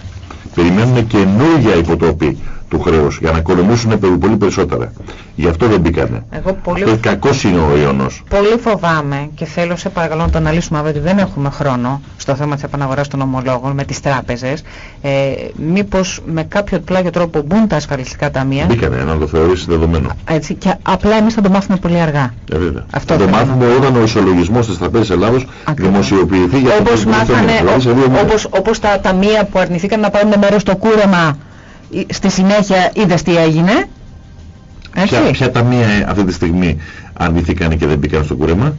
Περιμένουν καινούργια υποτροπή του χρέους για να οικονομήσουν πολύ περισσότερα. Γι' αυτό δεν μπήκανε. Εγώ πολύ... Αυτό κακός είναι ο Ιωνός. Πολύ φοβάμαι και θέλω σε παρακαλώ να το αναλύσουμε αύριο ότι δεν έχουμε χρόνο στο θέμα της επαναγοράς των ομολόγων με τις τράπεζες. Ε, μήπως με κάποιο πλάγιο τρόπο μπουν τα ασφαλιστικά ταμεία; Μπήκανε, να το θεωρήσει δεδομένο. Έτσι, και απλά εμείς θα το μάθουμε πολύ αργά. Ε, Αυτό θα το μάθουμε όταν ο ισολογισμός της Τραπέζης Ελλάδος δημοσιοποιηθεί για όπως το μάθανε, δηλαδή, όπως, όπως τα ταμεία που αρνηθήκαν να πάρουν μέρος στο κούρεμα στη συνέχεια είδες τι έγινε. Ποια, ποια ταμεία αυτή τη στιγμή αρνηθήκαν και δεν μπήκαν στο κούρεμα;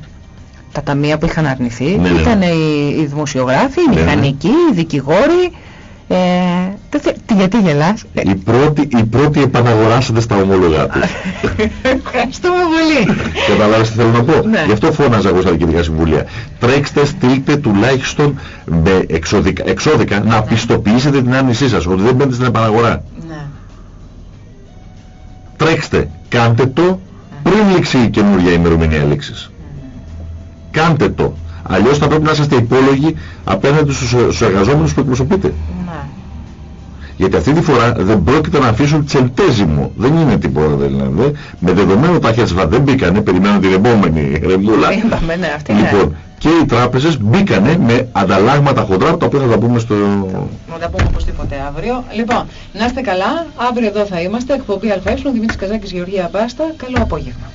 Τα ταμεία που είχαν αρνηθεί ναι, ναι. ήταν οι, οι δημοσιογράφοι, οι ναι, ναι. μηχανικοί, οι δικηγόροι, Ε, τι, γιατί γελάς; Η πρώτη, η πρώτη επαναγοράσατε στα ομόλογα τους. Ευχαριστούμε πολύ. Καταλάβεις τι θέλω να πω; Ναι. Γι' αυτό φώναζα εγώ στα διοικητικά συμβουλία. Τρέξτε, στείλτε τουλάχιστον με εξώδικα, εξώδικα να ναι. πιστοποιήσετε την άρνησή σας ότι δεν μπαίνετε στην επαναγορά. Ναι. Τρέξτε, κάντε το ναι. πριν λήξει η καινούργια ημερομηνία λήξης. Κάντε το. Αλλιώς θα πρέπει να είστε υπόλογοι απέναντι στους, στους εργαζόμενους που εκπροσωπείτε. Ναι. Γιατί αυτή τη φορά δεν πρόκειται να αφήσουν τσεντέζιμο. Δεν είναι τίποτα δηλαδή. Με δεδομένο τα χέρια δεν μπήκανε, περιμένουν την επόμενη ρεμούλα. ναι, αυτή λοιπόν, και οι τράπεζες μπήκανε με ανταλλάγματα χοντρά, τα οποία θα τα πούμε στο... Θα τα πούμε οπωσδήποτε αύριο. Λοιπόν, να είστε καλά. Αύριο εδώ θα είμαστε. Εκπομπή ΑΕ, Δημήτρης Καζάκης, Γεωργία Μπάστα. Καλό απόγευμα.